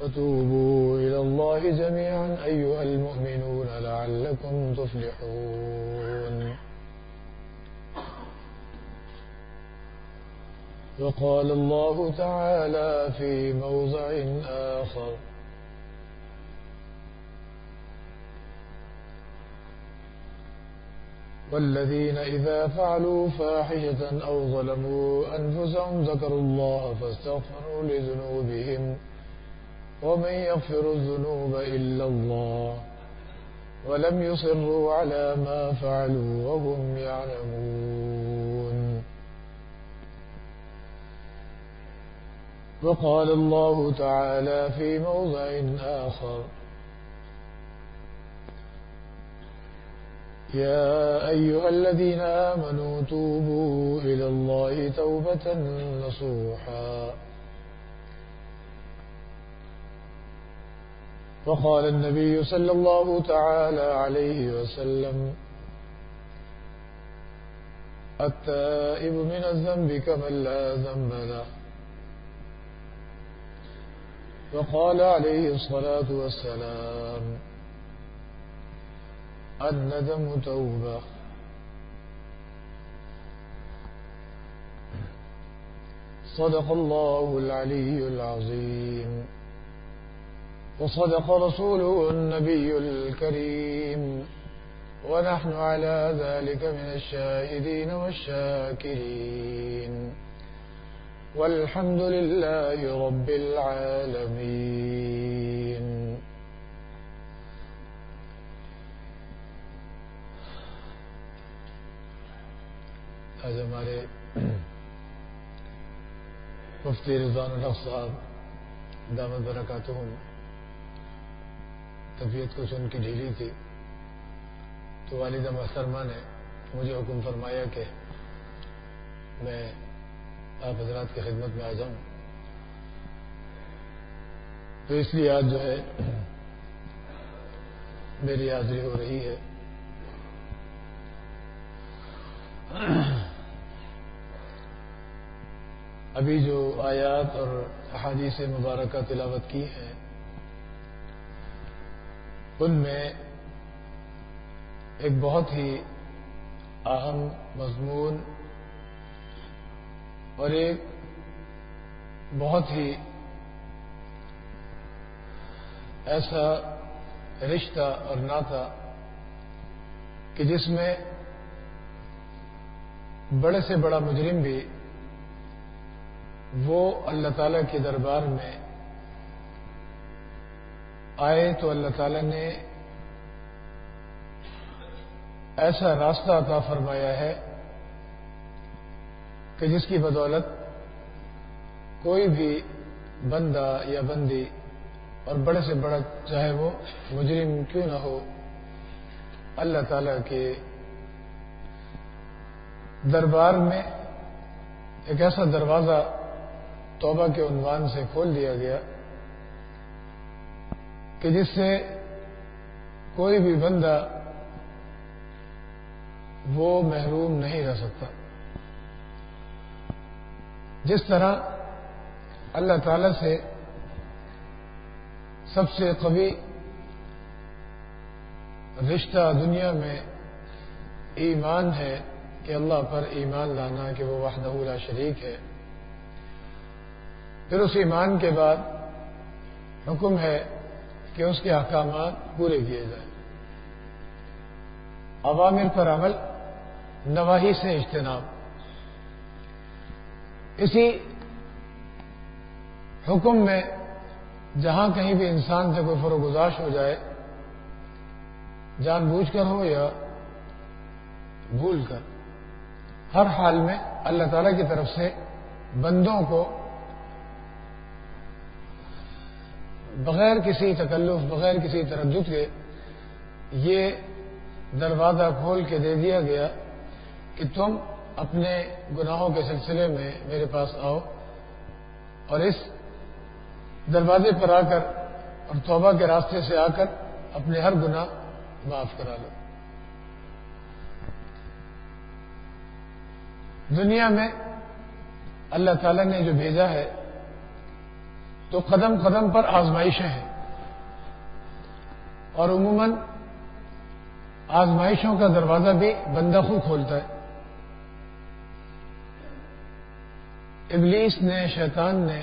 فتوبوا إلى الله جميعا، أيها المؤمنون، لعلكم تفلحون. وقال الله تعالى في موضع آخر. والذين إذا فعلوا فاحشة أو ظلموا أنفسهم، ذكروا الله فاستغفروا لذنوبهم. ومن يغفر الذنوب إلا الله ولم يصروا على ما فعلوا وهم يعلمون. وقال الله تعالى في موضع آخر يا أيها الذين آمنوا توبوا إلى الله توبة نصوحا. وقال النبي صلى الله تعالى عليه وسلم، التائب من الذنب كمن لا ذنب له. وقال عليه الصلاة والسلام، الندم توبة. صدق الله العلي العظيم. وصدق رسوله النبي الكريم. ونحن على ذلك من الشاهدين والشاكرين. والحمد لله رب العالمين. آج ہمارے مفتی رضوان الحق صاحب دامت برکاتہم طبیعت کچھ ان کی ڈھیلی تھی۔ تو والدہ محترمہ نے مجھے حکم فرمایا کہ میں آپ حضرات کی خدمت میں آ جاؤں۔ تو اس لیے آج جو ہے میری حاضری ہو رہی ہے۔ ابھی جو آیات اور احادیث مبارکہ تلاوت کی ہے ان میں ایک بہت ہی اہم مضمون اور ایک بہت ہی ایسا رشتہ اور ناتا کہ جس میں بڑے سے بڑا مجرم بھی وہ اللہ تعالی کے دربار میں آئے تو اللہ تعالی نے ایسا راستہ عطا فرمایا ہے کہ جس کی بدولت کوئی بھی بندہ یا بندی اور بڑے سے بڑا چاہے وہ مجرم کیوں نہ ہو، اللہ تعالی کے دربار میں ایک ایسا دروازہ توبہ کے عنوان سے کھول دیا گیا۔ کہ جس سے کوئی بھی بندہ وہ محروم نہیں رہ سکتا۔ جس طرح اللہ تعالی سے سب سے قوی رشتہ دنیا میں ایمان ہے کہ اللہ پر ایمان لانا کہ وہ وحدہ لا شریک ہے۔ پھر اس ایمان کے بعد حکم ہے کہ اس کے احکامات پورے کیے جائیں۔ عوامر پر عمل، نواحی سے اجتناب۔ اسی حکم میں جہاں کہیں بھی انسان سے کوئی فروغ ہو جائے، جان بوجھ کر ہو یا بھول کر، ہر حال میں اللہ تعالی کی طرف سے بندوں کو بغیر کسی تکلف، بغیر کسی تردد کے یہ دروازہ کھول کے دے دیا گیا کہ تم اپنے گناہوں کے سلسلے میں میرے پاس آؤ اور اس دروازے پر آ کر اور توبہ کے راستے سے آ کر اپنے ہر گناہ معاف کرا لو۔ دنیا میں اللہ تعالی نے جو بھیجا ہے تو قدم قدم پر آزمائشیں ہیں۔ اور عموماً آزمائشوں کا دروازہ بھی بندہ خود کھولتا ہے۔ ابلیس نے، شیطان نے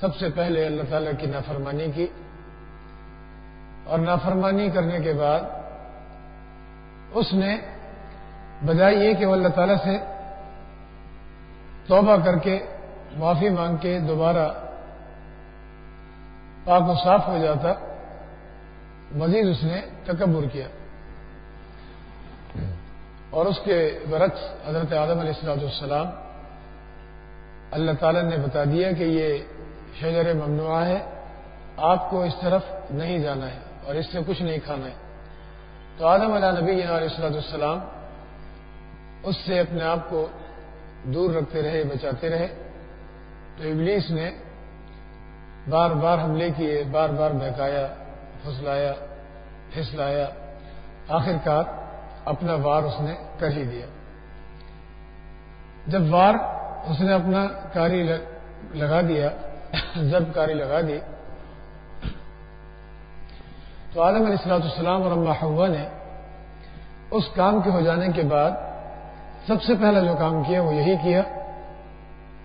سب سے پہلے اللہ تعالیٰ کی نافرمانی کی۔ اور نافرمانی کرنے کے بعد اس نے بجائے یہ کہ وہ اللہ تعالیٰ سے توبہ کر کے معافی مانگ کے دوبارہ پاک و صاف ہو جاتا مزید اس نے تکبر کیا۔ اور اس کے برعکس حضرت آدم علیہ السلاۃ السلام اللہ تعالی نے بتا دیا کہ یہ شجر ممنوع ہے، آپ کو اس طرف نہیں جانا ہے اور اس سے کچھ نہیں کھانا ہے۔ تو آدم علیہ نبی علیہ السلاۃ السلام اس سے اپنے آپ کو دور رکھتے رہے، بچاتے رہے۔ تو ابلیس نے بار بار حملے کیے، بار بار بہکایا، پھسلایا پھسلایا۔ آخر کار اپنا وار اس نے کر ہی دیا۔ جب وار اس نے اپنا کاری لگا دیا، جب کاری لگا دی، تو عالم علیہ السلاۃ السلام اور اما ہوا نے اس کام کے ہو جانے کے بعد سب سے پہلا جو کام کیا وہ یہی کیا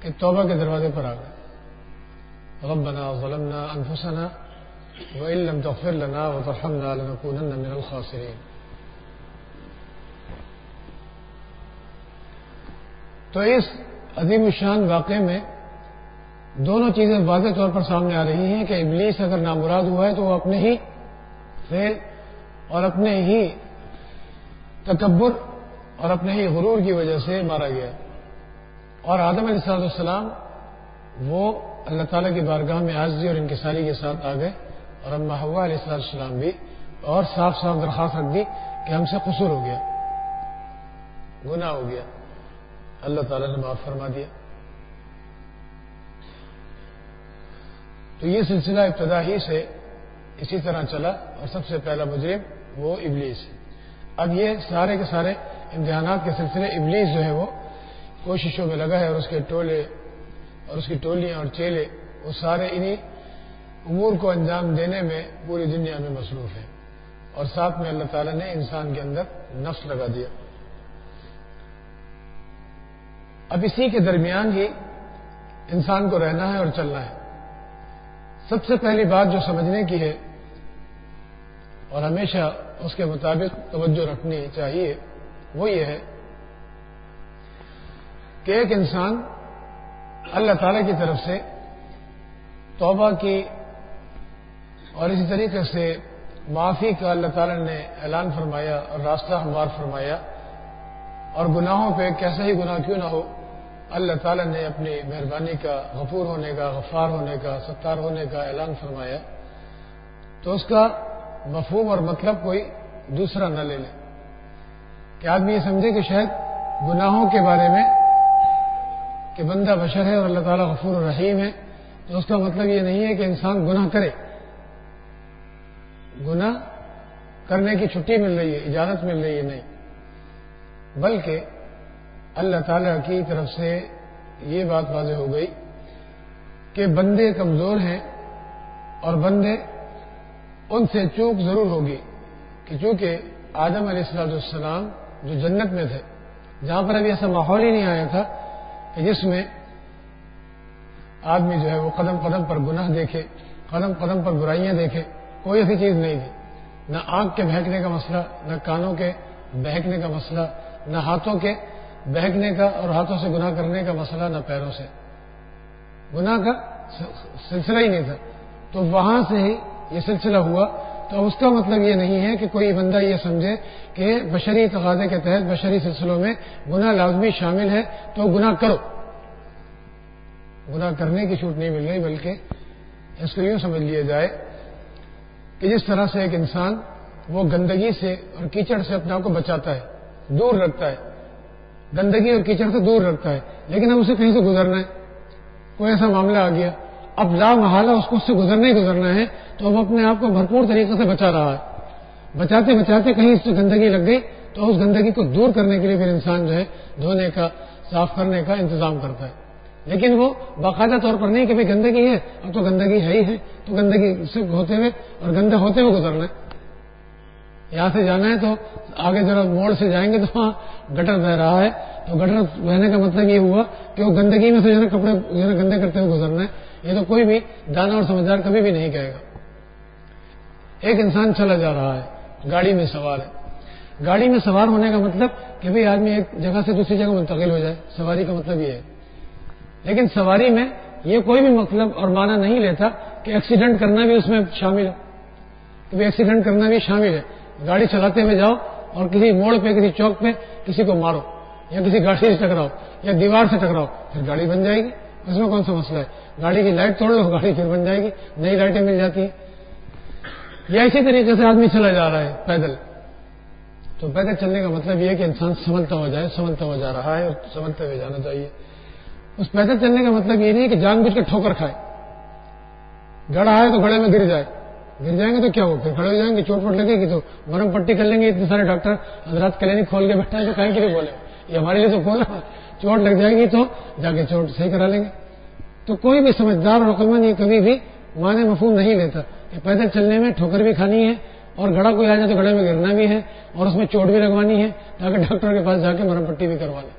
کہ توبہ کے دروازے پر آ گئے۔ ربنا ظلمنا انفسنا وان لم تغفر لنا وترحمنا لنكونن من الخاسرين. تو اس عظیم الشان واقعے میں دونوں چیزیں واضح طور پر سامنے آ رہی ہیں کہ ابلیس اگر نامراد ہوا ہے تو وہ اپنے ہی فیل اور اپنے ہی تکبر اور اپنے ہی غرور کی وجہ سے مارا گیا اور آدم علیہ السلام السلام وہ اللہ تعالیٰ کی بارگاہ میں آزی اور انکساری کے ساتھ آ گئے اور اما ہوا علیہ السلام السلام بھی اور صاف صاف درخواست رکھ دی کہ ہم سے قصور ہو گیا، گناہ ہو گیا۔ اللہ تعالیٰ نے معاف فرما دیا۔ تو یہ سلسلہ ابتدا ہی سے اسی طرح چلا اور سب سے پہلا مجرم وہ ابلیس۔ اب یہ سارے کے سارے امتحانات کے سلسلے ابلیس جو ہے وہ کوششوں میں لگا ہے اور اس کے ٹولے اور اس کی ٹولیاں اور چیلے، وہ سارے انہی امور کو انجام دینے میں پوری دنیا میں مصروف ہیں۔ اور ساتھ میں اللہ تعالیٰ نے انسان کے اندر نفس لگا دیا۔ اب اسی کے درمیان ہی انسان کو رہنا ہے اور چلنا ہے۔ سب سے پہلی بات جو سمجھنے کی ہے، اور ہمیشہ اس کے مطابق توجہ رکھنی چاہیے، وہ یہ ہے کہ ایک انسان اللہ تعالی کی طرف سے توبہ کی اور اسی طریقے سے معافی کا اللہ تعالی نے اعلان فرمایا اور راستہ ہموار فرمایا اور گناہوں پہ کیسا ہی گناہ کیوں نہ ہو، اللہ تعالی نے اپنی مہربانی کا غفور ہونے کا، غفار ہونے کا، ستار ہونے کا اعلان فرمایا۔ تو اس کا مفہوم اور مطلب کوئی دوسرا نہ لے لے۔ کہ آدمی یہ سمجھے کہ شاید گناہوں کے بارے میں کہ بندہ بشر ہے اور اللہ تعالیٰ غفور الرحیم ہے، تو اس کا مطلب یہ نہیں ہے کہ انسان گناہ کرے۔ گناہ کرنے کی چھٹی مل رہی ہے، اجازت مل رہی ہے نہیں۔ بلکہ اللہ تعالیٰ کی طرف سے یہ بات واضح ہو گئی کہ بندے کمزور ہیں اور بندے ان سے چوک ضرور ہوگی کہ چونکہ آدم علیہ السلاۃ السلام جو جنت میں تھے، جہاں پر ابھی ایسا ماحول ہی نہیں آیا تھا کہ جس میں آدمی جو ہے وہ قدم قدم پر گناہ دیکھے، قدم قدم پر برائیاں دیکھے، کوئی ایسی چیز نہیں تھی۔ نہ آنکھ کے بہکنے کا مسئلہ، نہ کانوں کے بہکنے کا مسئلہ، نہ ہاتھوں کے بہکنے کا اور ہاتھوں سے گناہ کرنے کا مسئلہ، نہ پیروں سے۔ گناہ کا سلسلہ ہی نہیں تھا۔ تو وہاں سے ہی یہ سلسلہ ہوا تو اس کا مطلب یہ نہیں ہے کہ کوئی بندہ یہ سمجھے کہ بشری تقاضے کے تحت بشری سلسلوں میں گناہ لازمی شامل ہے تو گناہ کرو۔ گناہ کرنے کی چھوٹ نہیں مل رہی بلکہ اس کو یوں سمجھ لیا جائے کہ جس طرح سے ایک انسان وہ گندگی سے اور کیچڑ سے اپنے آپ کو بچاتا ہے، دور رکھتا ہے۔ گندگی اور کیچڑ سے دور رکھتا ہے، لیکن اب اسے کہیں سے گزرنا ہے؟ کوئی ایسا معاملہ آ گیا اب لا محالہ اس کو اس سے گزرنا ہی گزرنا ہے، تو اب اپنے آپ کو بھرپور طریقے سے بچا رہا ہے۔ بچاتے بچاتے کہیں اس سے گندگی لگ گئی، تو اس گندگی کو دور کرنے کے لیے پھر انسان جو ہے دھونے کا، صاف کرنے کا انتظام کرتا ہے۔ لیکن وہ باقاعدہ طور پر نہیں کہ بھائی گندگی ہے، اب تو گندگی ہے ہی ہے، تو گندگی سے ہوتے ہوئے اور گندے ہوتے ہوئے گزرنا ہے۔ یہاں سے جانا ہے تو آگے ذرا موڑ سے جائیں گے تو وہاں گٹر بہ رہا ہے۔ تو گٹر بہنے کا مطلب یہ ہوا کہ وہ گندگی میں سے جو ہے کپڑے جو ہے گندے کرتے ہوئے گزرنا ہے۔ یہ تو کوئی بھی دانا اور سمجھدار کبھی بھی نہیں کہے گا۔ ایک انسان چلا جا رہا ہے، گاڑی میں سوار ہے۔ گاڑی میں سوار ہونے کا مطلب کہ بھائی آدمی ایک جگہ سے دوسری جگہ منتقل ہو جائے، سواری کا مطلب یہ ہے۔ لیکن سواری میں یہ کوئی بھی مطلب اور معنی نہیں لیتا کہ ایکسیڈنٹ کرنا بھی اس میں شامل ہے۔ کہ ایکسیڈنٹ کرنا بھی شامل ہے۔ گاڑی چلاتے ہوئے جاؤ اور کسی موڑ پہ، کسی چوک پہ کسی کو مارو یا کسی گاڑی سے ٹکراؤ یا دیوار سے ٹکراؤ، پھر گاڑی بن جائے گی۔ اس میں کون سا مسئلہ ہے؟ گاڑی کی لائٹ توڑ لو، گاڑی پھر بن جائے گی، نئی لائٹیں مل جاتی ہیں یا اسی طریقے سے آدمی چلا جا رہا ہے، پیدل۔ تو پیدل چلنے کا مطلب یہ ہے کہ انسان سمجھتا ہو جائے سمجھتا ہو جا رہا ہے اور سمجھتے ہوئے جانا چاہیے۔ اس پیدل چلنے کا مطلب یہ نہیں کہ جان بوجھ کے ٹھوکر کھائے۔ گڑا ہے تو گڑے میں گر جائے۔ گر جائیں گے تو کیا ہو؟ پھر کھڑے ہو جائیں گے، چوٹ پٹ لگے گی تو مرم پٹی کر لیں گے۔ اتنے سارے ڈاکٹر حضرات کلینک کھول کے بیٹھا ہے تو کہیں کے لیے بولے یہ ہمارے لیے تو کھولا چوٹ لگ جائے گی تو جا کے چوٹ صحیح کرا لیں گے۔ تو کوئی بھی سمجھدار اور رقم یہ کبھی بھی معنی مفہوم نہیں لیتا کہ پیدل چلنے میں ٹھوکر بھی کھانی ہے اور گھڑا کوئی آ جائے تو گھڑے میں گرنا بھی ہے اور اس میں چوٹ بھی لگوانی ہے تاکہ ڈاکٹر کے پاس جا کے مرم پٹی بھی کروا لیں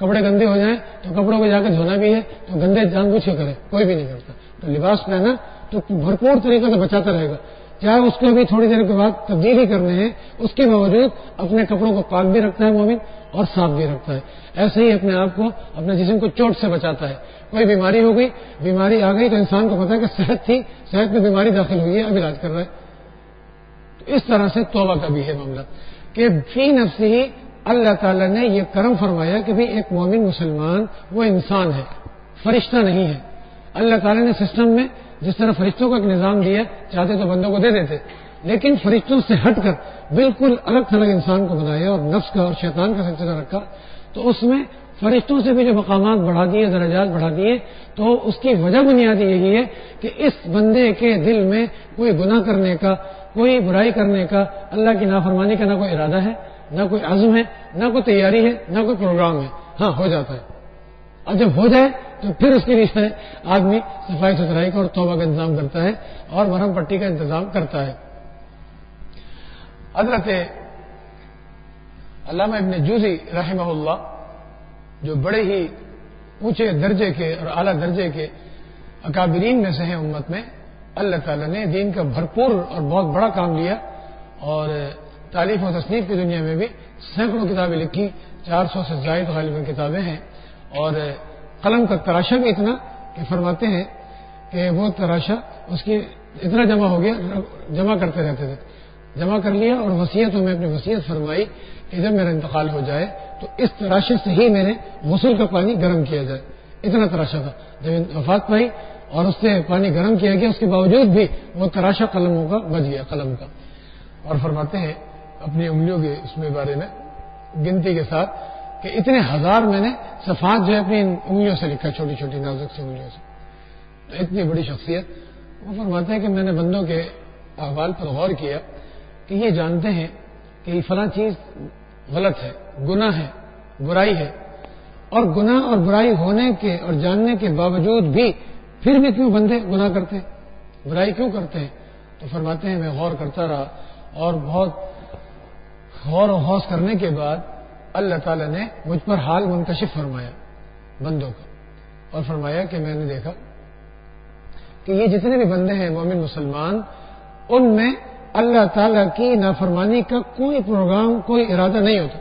کپڑے گندے ہو جائیں تو کپڑوں کو جا کے دھونا بھی ہے تو گندے جان بوجھ کے کرے، کوئی بھی نہیں کرتا۔ تو لباس پہنا تو بھرپور طریقے سے بچاتا رہے گا۔ چاہے اس کو بھی تھوڑی دیر کے بعد تبدیلی کرنے ہیں، اس کے باوجود اپنے کپڑوں کو پاک بھی رکھتا ہے مومن۔ اور صاف بھی رکھتا ہے۔ ایسے ہی اپنے آپ کو، اپنے جسم کو چوٹ سے بچاتا ہے۔ کوئی بیماری ہو گئی، بیماری آ گئی تو انسان کو پتا ہے کہ صحت تھی، صحت میں بیماری داخل ہوئی ہے، اب علاج کر رہا ہے۔ تو اس طرح سے توبہ کا بھی ہے معاملہ۔ کہ فی نفس ہی اللہ تعالیٰ نے یہ کرم فرمایا کہ بھی ایک مومن مسلمان، وہ انسان ہے، فرشتہ نہیں ہے۔ اللہ تعالیٰ نے سسٹم میں جس طرح فرشتوں کا ایک نظام دیا، چاہتے تو بندوں کو دے دیتے۔ لیکن فرشتوں سے ہٹ کر بالکل الگ تھلگ انسان کو بنایا اور نفس کا اور شیطان کا سلسلہ رکھا، تو اس میں فرشتوں سے بھی جو مقامات بڑھا دیے، درجات بڑھا دیے، تو اس کی وجہ بنیادی یہی ہے کہ اس بندے کے دل میں کوئی گناہ کرنے کا، کوئی برائی کرنے کا اللہ کی نافرمانی کا نہ کوئی ارادہ ہے، نہ کوئی عزم ہے، نہ کوئی تیاری ہے، نہ کوئی پروگرام ہے۔ ہاں ہو جاتا ہے۔ اور جب ہو جائے تو پھر اس کے لیے آدمی صفائی ستھرائی کا اور توبہ کا انتظام کرتا ہے اور مرہم پٹی کا انتظام کرتا ہے۔ حضرت علامہ ابن جوزی رحمہ اللہ، جو بڑے ہی اونچے درجے کے اور اعلیٰ درجے کے اکابرین میں سے ہیں امت میں، اللہ تعالیٰ نے دین کا بھرپور اور بہت بڑا کام لیا اور تعلیف و تصنیف کی دنیا میں بھی سینکڑوں کتابیں لکھی، چار سو سے زائد غالب کتابیں ہیں اور قلم کا تراشا بھی اتنا کہ فرماتے ہیں کہ وہ تراشا اس کی اتنا جمع ہو گیا، جمع کرتے رہتے تھے۔ جمع کر لیا اور وسیعتوں میں اپنی وسیعت فرمائی کہ جب میرا انتقال ہو جائے تو اس تراشے سے ہی میرے غسل کا پانی گرم کیا جائے۔ اتنا تراشا تھا۔ جب وفات پائی اور اس سے پانی گرم کیا گیا، اس کے باوجود بھی وہ تراشا قلموں کا بچ گیا، قلم کا۔ اور فرماتے ہیں اپنی انگلیوں کے اس میں بارے میں گنتی کے ساتھ کہ اتنے ہزار میں نے صفات جو ہے اپنی انگلیوں سے لکھا چھوٹی چھوٹی نازک سے انگلیوں سے۔ تو اتنی بڑی شخصیت۔ وہ فرماتے ہیں کہ میں نے بندوں کے احوال پر غور کیا۔ کہ یہ جانتے ہیں کہ یہ فلاں چیز غلط ہے، گناہ ہے، برائی ہے۔ اور گناہ اور برائی ہونے کے اور جاننے کے باوجود بھی پھر بھی کیوں بندے گناہ کرتے ہیں؟ برائی کیوں کرتے ہیں؟ تو فرماتے ہیں، میں غور کرتا رہا اور بہت غور و حوص کرنے کے بعد اللہ تعالی نے مجھ پر حال منکشف فرمایا بندوں کا اور فرمایا کہ میں نے دیکھا کہ یہ جتنے بھی بندے ہیں، مومن مسلمان، ان میں اللہ تعالی کی نافرمانی کا کوئی پروگرام، کوئی ارادہ نہیں ہوتا۔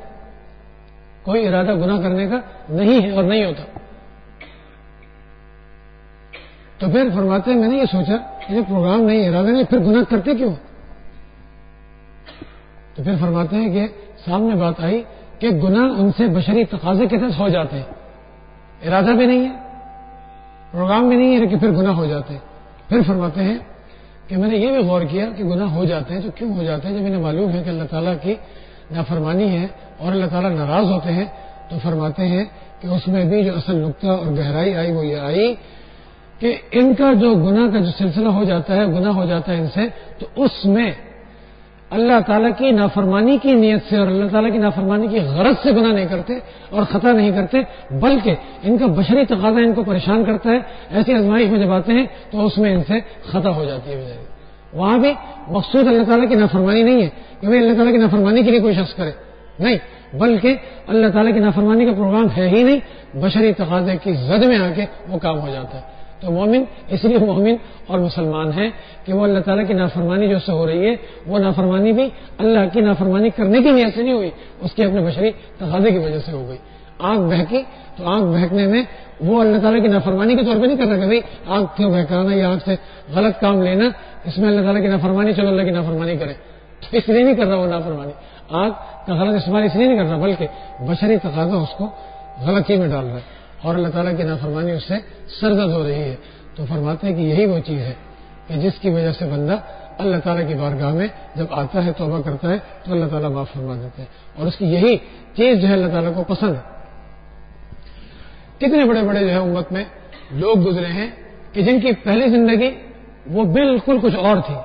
کوئی ارادہ گناہ کرنے کا نہیں ہے اور نہیں ہوتا۔ تو پھر فرماتے ہیں، میں نے یہ سوچا کہ پروگرام نہیں، ارادہ نہیں، پھر گناہ کرتے کیوں؟ تو پھر فرماتے ہیں کہ سامنے بات آئی کہ گناہ ان سے بشری تقاضے کے تحت ہو جاتے ہیں۔ ارادہ بھی نہیں ہے، پروگرام بھی نہیں ہے لیکن پھر گناہ ہو جاتے ہیں۔ پھر فرماتے ہیں کہ میں نے یہ بھی غور کیا کہ گناہ ہو جاتے ہیں تو کیوں ہو جاتے ہیں؟ جب انہیں معلوم ہے کہ اللہ تعالیٰ کی نافرمانی ہے اور اللہ تعالیٰ ناراض ہوتے ہیں تو فرماتے ہیں کہ اس میں بھی جو اصل نقطہ اور گہرائی آئی وہ یہ آئی کہ ان کا جو گناہ کا جو سلسلہ ہو جاتا ہے، گناہ ہو جاتا ہے ان سے، تو اس میں اللہ تعالیٰ کی نافرمانی کی نیت سے اور اللہ تعالیٰ کی نافرمانی کی غرض سے گناہ نہیں کرتے اور خطا نہیں کرتے، بلکہ ان کا بشری تقاضا ان کو پریشان کرتا ہے۔ ایسی آزمائش میں جب آتے ہیں تو اس میں ان سے خطا ہو جاتی ہے۔ وہاں بھی مقصود اللہ تعالیٰ کی نافرمانی نہیں ہے کہ بھائی اللہ تعالیٰ کی نافرمانی کے لیے کوئی شخص کرے۔ نہیں، بلکہ اللہ تعالیٰ کی نافرمانی کا پروگرام ہے ہی نہیں، بشری تقاضے کی زد میں آ کے وہ کام ہو جاتا ہے۔ تو مومن، اس لیے مومن اور مسلمان ہیں کہ وہ اللہ تعالیٰ کی نافرمانی جو سے ہو رہی ہے، وہ نافرمانی بھی اللہ کی نافرمانی کرنے کی نیت سے نہیں ہوئی، اس کی اپنے بشری تقاضے کی وجہ سے ہو گئی۔ آنکھ بہکی تو آنکھ بہکنے میں وہ اللہ تعالیٰ کی نافرمانی کے طور پہ نہیں کر رہا کہ بھائی آنکھ کیوں بہکانا یا آنکھ سے غلط کام لینا، اس میں اللہ تعالیٰ کی نافرمانی چلو اللہ کی نافرمانی کرے۔ تو اس لیے نہیں کر رہا وہ نافرمانی۔ آنکھ کا غلط استعمال اس لیے نہیں کر رہا، بلکہ بشری تقاضا اس کو غلطی میں ڈال رہا ہے۔ اور اللہ تعالیٰ کی نافرمانی اس سے سرزد ہو رہی ہے۔ تو فرماتے ہیں کہ یہی وہ چیز ہے کہ جس کی وجہ سے بندہ اللہ تعالیٰ کی بارگاہ میں جب آتا ہے، توبہ کرتا ہے، تو اللہ تعالیٰ معاف فرما دیتے ہیں اور اس کی یہی چیز جو ہے اللہ تعالیٰ کو پسند ہے۔ کتنے بڑے بڑے جو ہے امت میں لوگ گزرے ہیں کہ جن کی پہلی زندگی وہ بالکل کچھ اور تھی۔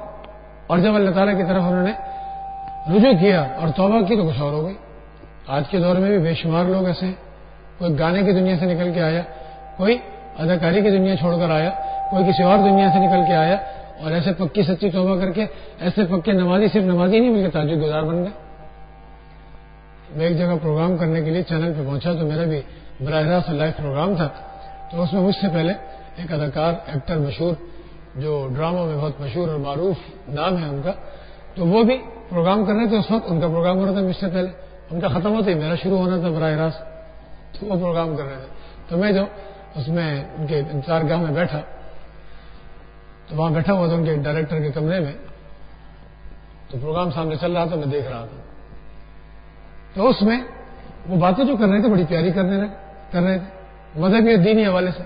اور جب اللہ تعالیٰ کی طرف انہوں نے رجوع کیا اور توبہ کی تو کچھ اور ہو گئی۔ آج کے دور میں بھی بے شمار لوگ ایسے ہیں۔ کوئی گانے کی دنیا سے نکل کے آیا، کوئی اداکاری کی دنیا چھوڑ کر آیا، کوئی کسی اور دنیا سے نکل کے آیا اور ایسے پکی سچی توبہ کر کے، ایسے پکے نمازی صرف نمازی نہیں بلکہ تاجر گزار بن گئے۔ میں ایک جگہ پروگرام کرنے کے لیے چینل پہ پہنچا تو میرا بھی براہ راست لائیو پروگرام تھا۔ تو اس میں مجھ سے پہلے ایک اداکار، ایکٹر مشہور، جو ڈراموں میں بہت مشہور اور معروف نام ہے ان کا، تو وہ بھی پروگرام کر رہے تھے۔ اس وقت ان کا پروگرام ہو رہا تھا مجھ سے پہلے۔ ان کا ختم ہوتا ہی میرا شروع ہونا تھا براہ راست۔ تو وہ پروگرام کر رہے تھے۔ تو میں جو اس میں ان کے انتظار گاہ میں بیٹھا، تو وہاں بیٹھا ہوا تھا ان کے ڈائریکٹر کے کمرے میں۔ تو پروگرام سامنے چل رہا تھا، میں دیکھ رہا تھا۔ تو اس میں وہ باتیں جو کر رہے تھے، بڑی پیاری کرنے کر رہے تھے۔ مذہبی اور دینی حوالے سے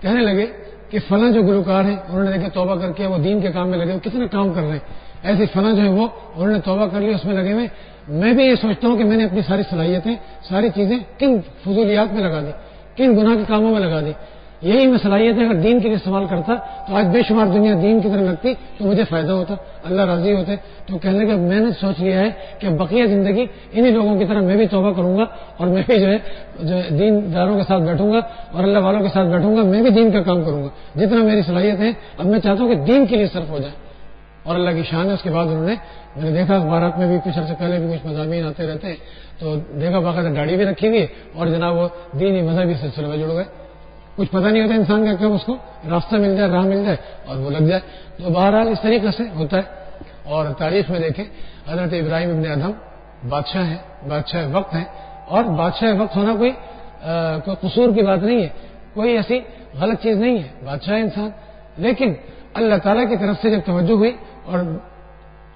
کہنے لگے کہ فلاں جو گلوکار ہیں، انہوں نے دیکھا توبہ کر کے وہ دین کے کام میں لگے کتنا کام کر رہے ہیں۔ ایسے فلاں جو ہے وہ، انہوں نے توبہ کر لی، اس میں لگے ہوئے میں بھی یہ سوچتا ہوں کہ میں نے اپنی ساری صلاحیتیں، ساری چیزیں کن فضولیات میں لگا دی، کن گناہ کے کاموں میں لگا دی۔ یہی میں صلاحیتیں اگر دین کے لیے استعمال کرتا تو آج بے شمار دنیا دین کی طرح لگتی تو مجھے فائدہ ہوتا، اللہ راضی ہوتے۔ تو کہنے کا میں نے سوچ لیا ہے کہ بقیہ زندگی انہی لوگوں کی طرح میں بھی توبہ کروں گا اور میں بھی جو ہے، جو دین داروں کے ساتھ بیٹھوں گا اور اللہ والوں کے ساتھ بیٹھوں گا، میں بھی دین کا کام کروں گا۔ جتنا میری صلاحیت ہے، اب میں چاہتا ہوں کہ دین کے لیے صرف ہو جائے۔ اور اللہ کی شان ہے، اس کے بعد انہوں نے، میں نے دیکھا، اخبارات میں بھی کچھ عرصے پہلے بھی کچھ مضامین آتے رہتے ہیں تو دیکھا باقاعدہ گاڑی بھی رکھی ہوئی اور جناب وہ دینی مذہبی سلسلے میں جڑ گئے۔ کچھ پتہ نہیں ہوتا انسان کا کب اس کو راستہ مل جائے، راہ مل جائے، اور وہ لگ جائے۔ تو بہرحال اس طریقے سے ہوتا ہے۔ اور تاریخ میں دیکھیں، حضرت ابراہیم ابن ادم بادشاہ ہیں، بادشاہ وقت ہیں، اور بادشاہ وقت ہونا کوئی کوئی قصور کی بات نہیں ہے، کوئی ایسی غلط چیز نہیں ہے، بادشاہ انسان۔ لیکن اللہ تعالیٰ کی طرف سے جب توجہ ہوئی اور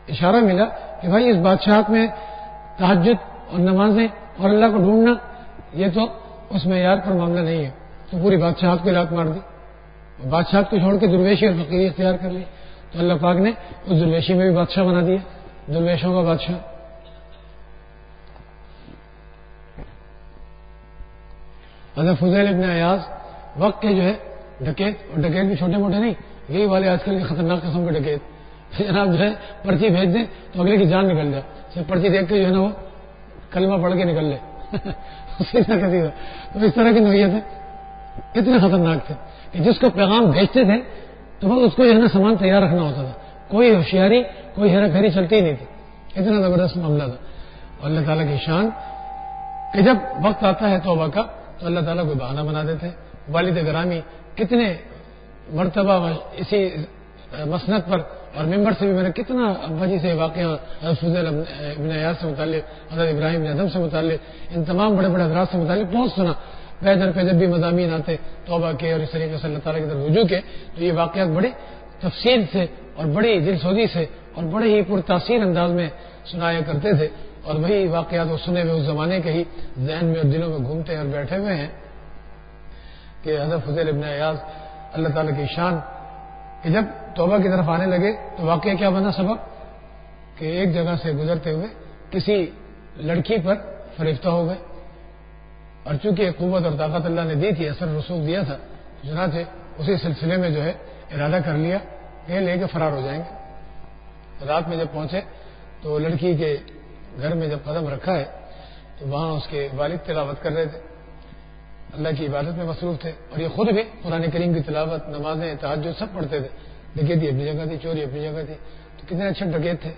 اشارہ ملا کہ بھائی اس بادشاہت میں تحجد اور نمازیں اور اللہ کو ڈھونڈنا، یہ تو اس میں یار پر معاملہ نہیں ہے۔ تو پوری بادشاہت کو لاک مار دی۔ بادشاہت کو چھوڑ کے درویشی اور فقیری اختیار کر لی۔ تو اللہ پاک نے اس درویشی میں بھی بادشاہ بنا دیا۔ درویشوں کا بادشاہ۔ حضرت فضیل ابن ایاز وقت کے جو ہے، ڈکیت، اور ڈکیت بھی چھوٹے موٹے نہیں، یہی والے آج کل کے خطرناک قسم کے ڈکیت۔ جناب جو ہے پرچی بھیج دیں تو اگلے کی جان نکل جائے۔ صرف پرچی دیکھ کے جو ہے نا وہ کلمہ پڑھ کے نکل لے۔ تو اس طرح کی نوعیت ہے۔ اتنے خطرناک تھے کہ جس کو پیغام بھیجتے تھے تو بس اس کو جو ہے نا سامان تیار رکھنا ہوتا تھا۔ کوئی ہوشیاری، کوئی ہیرا پھیری چلتی ہی نہیں تھی۔ اتنا زبردست معاملہ تھا۔ اللہ تعالیٰ کی شان کہ جب وقت آتا ہے توبہ کا تو اللہ تعالیٰ کو بہانہ بنا دیتے ہیں۔ والد گرامی کتنے مرتبہ اسی مسنت پر اور ممبر سے بھی میں نے کتنا ابا جی سے واقعہ فضل ابن ایاز سے متعلق، حضرت ابراہیم اعظم سے متعلق، ان تمام بڑے بڑے حضرات سے متعلق بہت سنا۔ پیدر پہ جب بھی مضامین آتے، توبہ کے اور اس طریقے سے اللہ تعالیٰ کی طرف رجوع کے، تو یہ واقعات بڑے تفصیل سے اور بڑی دل سوزی سے اور بڑے ہی پرتاثیر انداز میں سنایا کرتے تھے۔ اور وہی واقعات وہ سنے ہوئے اس زمانے کے ہی ذہن میں اور دلوں میں گھومتے اور بیٹھے ہوئے ہیں کہ حضرت فضیل ابن ایاز، اللہ تعالیٰ کی شان کہ جب توبہ کی طرف آنے لگے تو واقعہ کیا بنا سبب؟ کہ ایک جگہ سے گزرتے ہوئے کسی لڑکی پر فریفتہ ہو گئے۔ اور چونکہ قوت اور طاقت اللہ نے دی تھی، اثر رسوخ دیا تھا، چنانچہ اسی سلسلے میں جو ہے ارادہ کر لیا کہ لے کے فرار ہو جائیں گے۔ رات میں جب پہنچے تو لڑکی کے گھر میں جب قدم رکھا ہے تو وہاں اس کے والد تلاوت کر رہے تھے۔ اللہ کی عبادت میں مصروف تھے اور یہ خود بھی قرآن کریم کی تلاوت، نمازیں تحجد سب پڑھتے تھے۔ ڈکیتی اپنی جگہ تھی چوری اپنی جگہ تھی تو کتنے اچھے ڈکیت تھے۔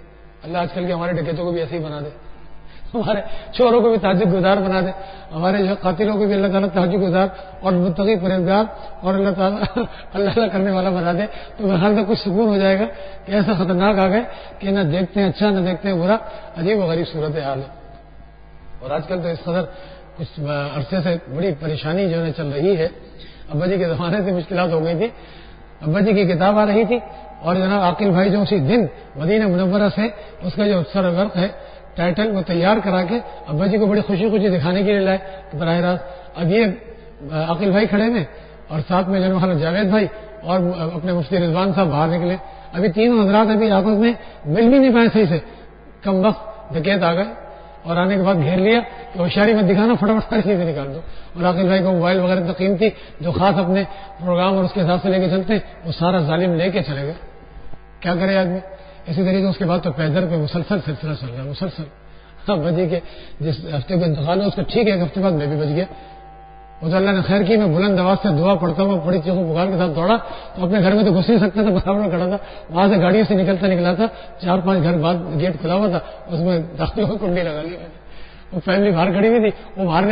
اللہ آج کل کے ہمارے ڈکیتوں کو بھی ایسے ہی بنا دے۔ ہمارے چوروں کو بھی تاجر گزار بنا دے۔ ہمارے جو قاتلوں کو بھی اللہ تعالیٰ تاجر گزار اور متقی پرہزگار اور اللہ تعالیٰ اللہ تعالیٰ کرنے والا بنا دے۔ تو ہر میں کچھ سکون ہو جائے گا کہ ایسا خطرناک آ گئے کہ نہ دیکھتے ہیں اچھا نہ دیکھتے ہیں برا۔ عجیب و غریب صورت حال ہے۔ اور آج کل تو اس قدر کچھ عرصے سے بڑی پریشانی جو ہے چل رہی ہے۔ ابا جی کے زمانے سے مشکلات ہو گئی تھی۔ ابا جی کی کتاب آ رہی تھی اور جناب عاقل بھائی جو اسی دن مدینہ منورہ سے اس کا جو سر ورق ہے، ٹائٹل وہ تیار کرا کے ابا جی کو بڑی خوشی خوشی دکھانے کے لیے لائے براہ راست اب یہ عقیل بھائی کھڑے میں اور ساتھ میں جناب جاوید بھائی اور اپنے مفتی رضوان صاحب باہر نکلے۔ ابھی تینوں حضرات ابھی آپس میں مل بھی نہیں پائے صحیح سے۔ کم وقت ڈکیت آ گئے اور آنے کے بعد گھیر لیا کہ ہوشیاری میں دکھانا فٹافٹ ساری چیزیں نکال دو۔ اور عقیل بھائی کو موبائل وغیرہ تقیم تھی جو خاص اپنے پروگرام اور اس کے حساب سے لے کے چلتے، وہ سارا ظالم لے کے چلے گئے۔ کیا کرے آدمی؟ اسی طریقے اس کے بعد تو پیدر پہ مسلسل سلسلہ چل رہا ہے، مسلسل۔ ہاں بجے کے جس ہفتے کو انتقال ہے اس کا ٹھیک ہے، ایک ہفتے بعد میں بھی بچ گیا۔ وہ تو اللہ نے خیر کی میں بلند آواز سے دعا پڑتا ہوں بڑی چیزوں پکار کے ساتھ دوڑا، تو اپنے گھر میں تو گھس نہیں سکتا تھا برابر کھڑا تھا۔ وہاں سے گاڑیوں سے نکلتا نکلا تھا، چار پانچ گھر بعد گیٹ کھلا ہوا تھا، اس میں داخل کو کنڈی لگا لی میں نے وہ فیملی باہر کھڑی ہوئی تھی، وہ باہر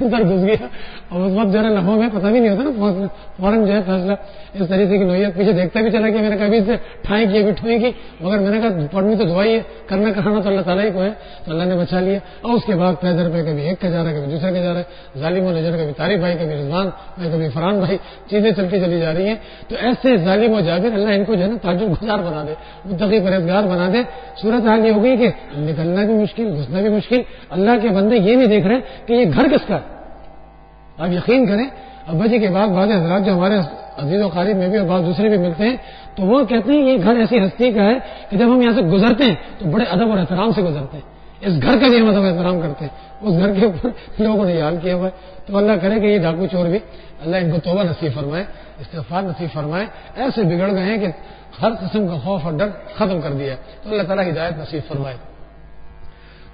ادھر گھس گیا۔ اور اس وقت جو ہے لمحوں میں پتہ بھی نہیں ہوتا نا، فوراً جو ہے فیصلہ اس طریقے کی نوعیت پیچھے دیکھتا بھی چلا کہ میں نے کبھی سے ٹھائیں کی، ابھی ٹھوئی کی۔ مگر میں نے کہا پڑھنی تو دعائی ہے۔ کرنا کرانا تو اللہ تعالیٰ ہی کو ہے۔ تو اللہ نے بچا لیا۔ اور اس کے بعد پیدر پہ کبھی ایک کا جا رہا ہے، کبھی دوسرے کا جا رہا ہے۔ ظالم و نظر کبھی تاریخ بھائی، کبھی رضوان بھائی، کبھی فرحان بھائی۔ چیزیں چلتی چلی جا رہی ہیں۔ تو ایسے ظالم و جابر، اللہ ان کو جو ہے نا تاجر گزار بنا دے۔ متقی پرہزگار بنا دے۔ صورت حال یہ ہو گئی کہ نکلنا بھی مشکل گھسنا بھی مشکل اللہ کے بندے یہ بھی دیکھ رہے ہیں کہ یہ گھر کس کا ہے؟ آپ یقین کریں، ابا جی کے بعد بعض حضرات جو ہمارے عزیز و قارب میں بھی اور بعض دوسرے بھی ملتے ہیں، تو وہ کہتے ہیں یہ گھر ایسی ہستی کا ہے کہ جب ہم یہاں سے گزرتے ہیں تو بڑے ادب اور احترام سے گزرتے ہیں۔ اس گھر کا بھی ہم ادب احترام کرتے ہیں۔ اس گھر کے اوپر لوگوں نے یاد کیا ہوا ہے۔ تو اللہ کرے کہ یہ ڈاکو چور بھی اللہ ان کو توبہ نصیب فرمائے استفاد نصیب فرمائے۔ ایسے بگڑ گئے ہیں کہ ہر قسم کا خوف اور ڈر ختم کر دیا تو اللہ تعالیٰ ہدایت نصیب فرمائے۔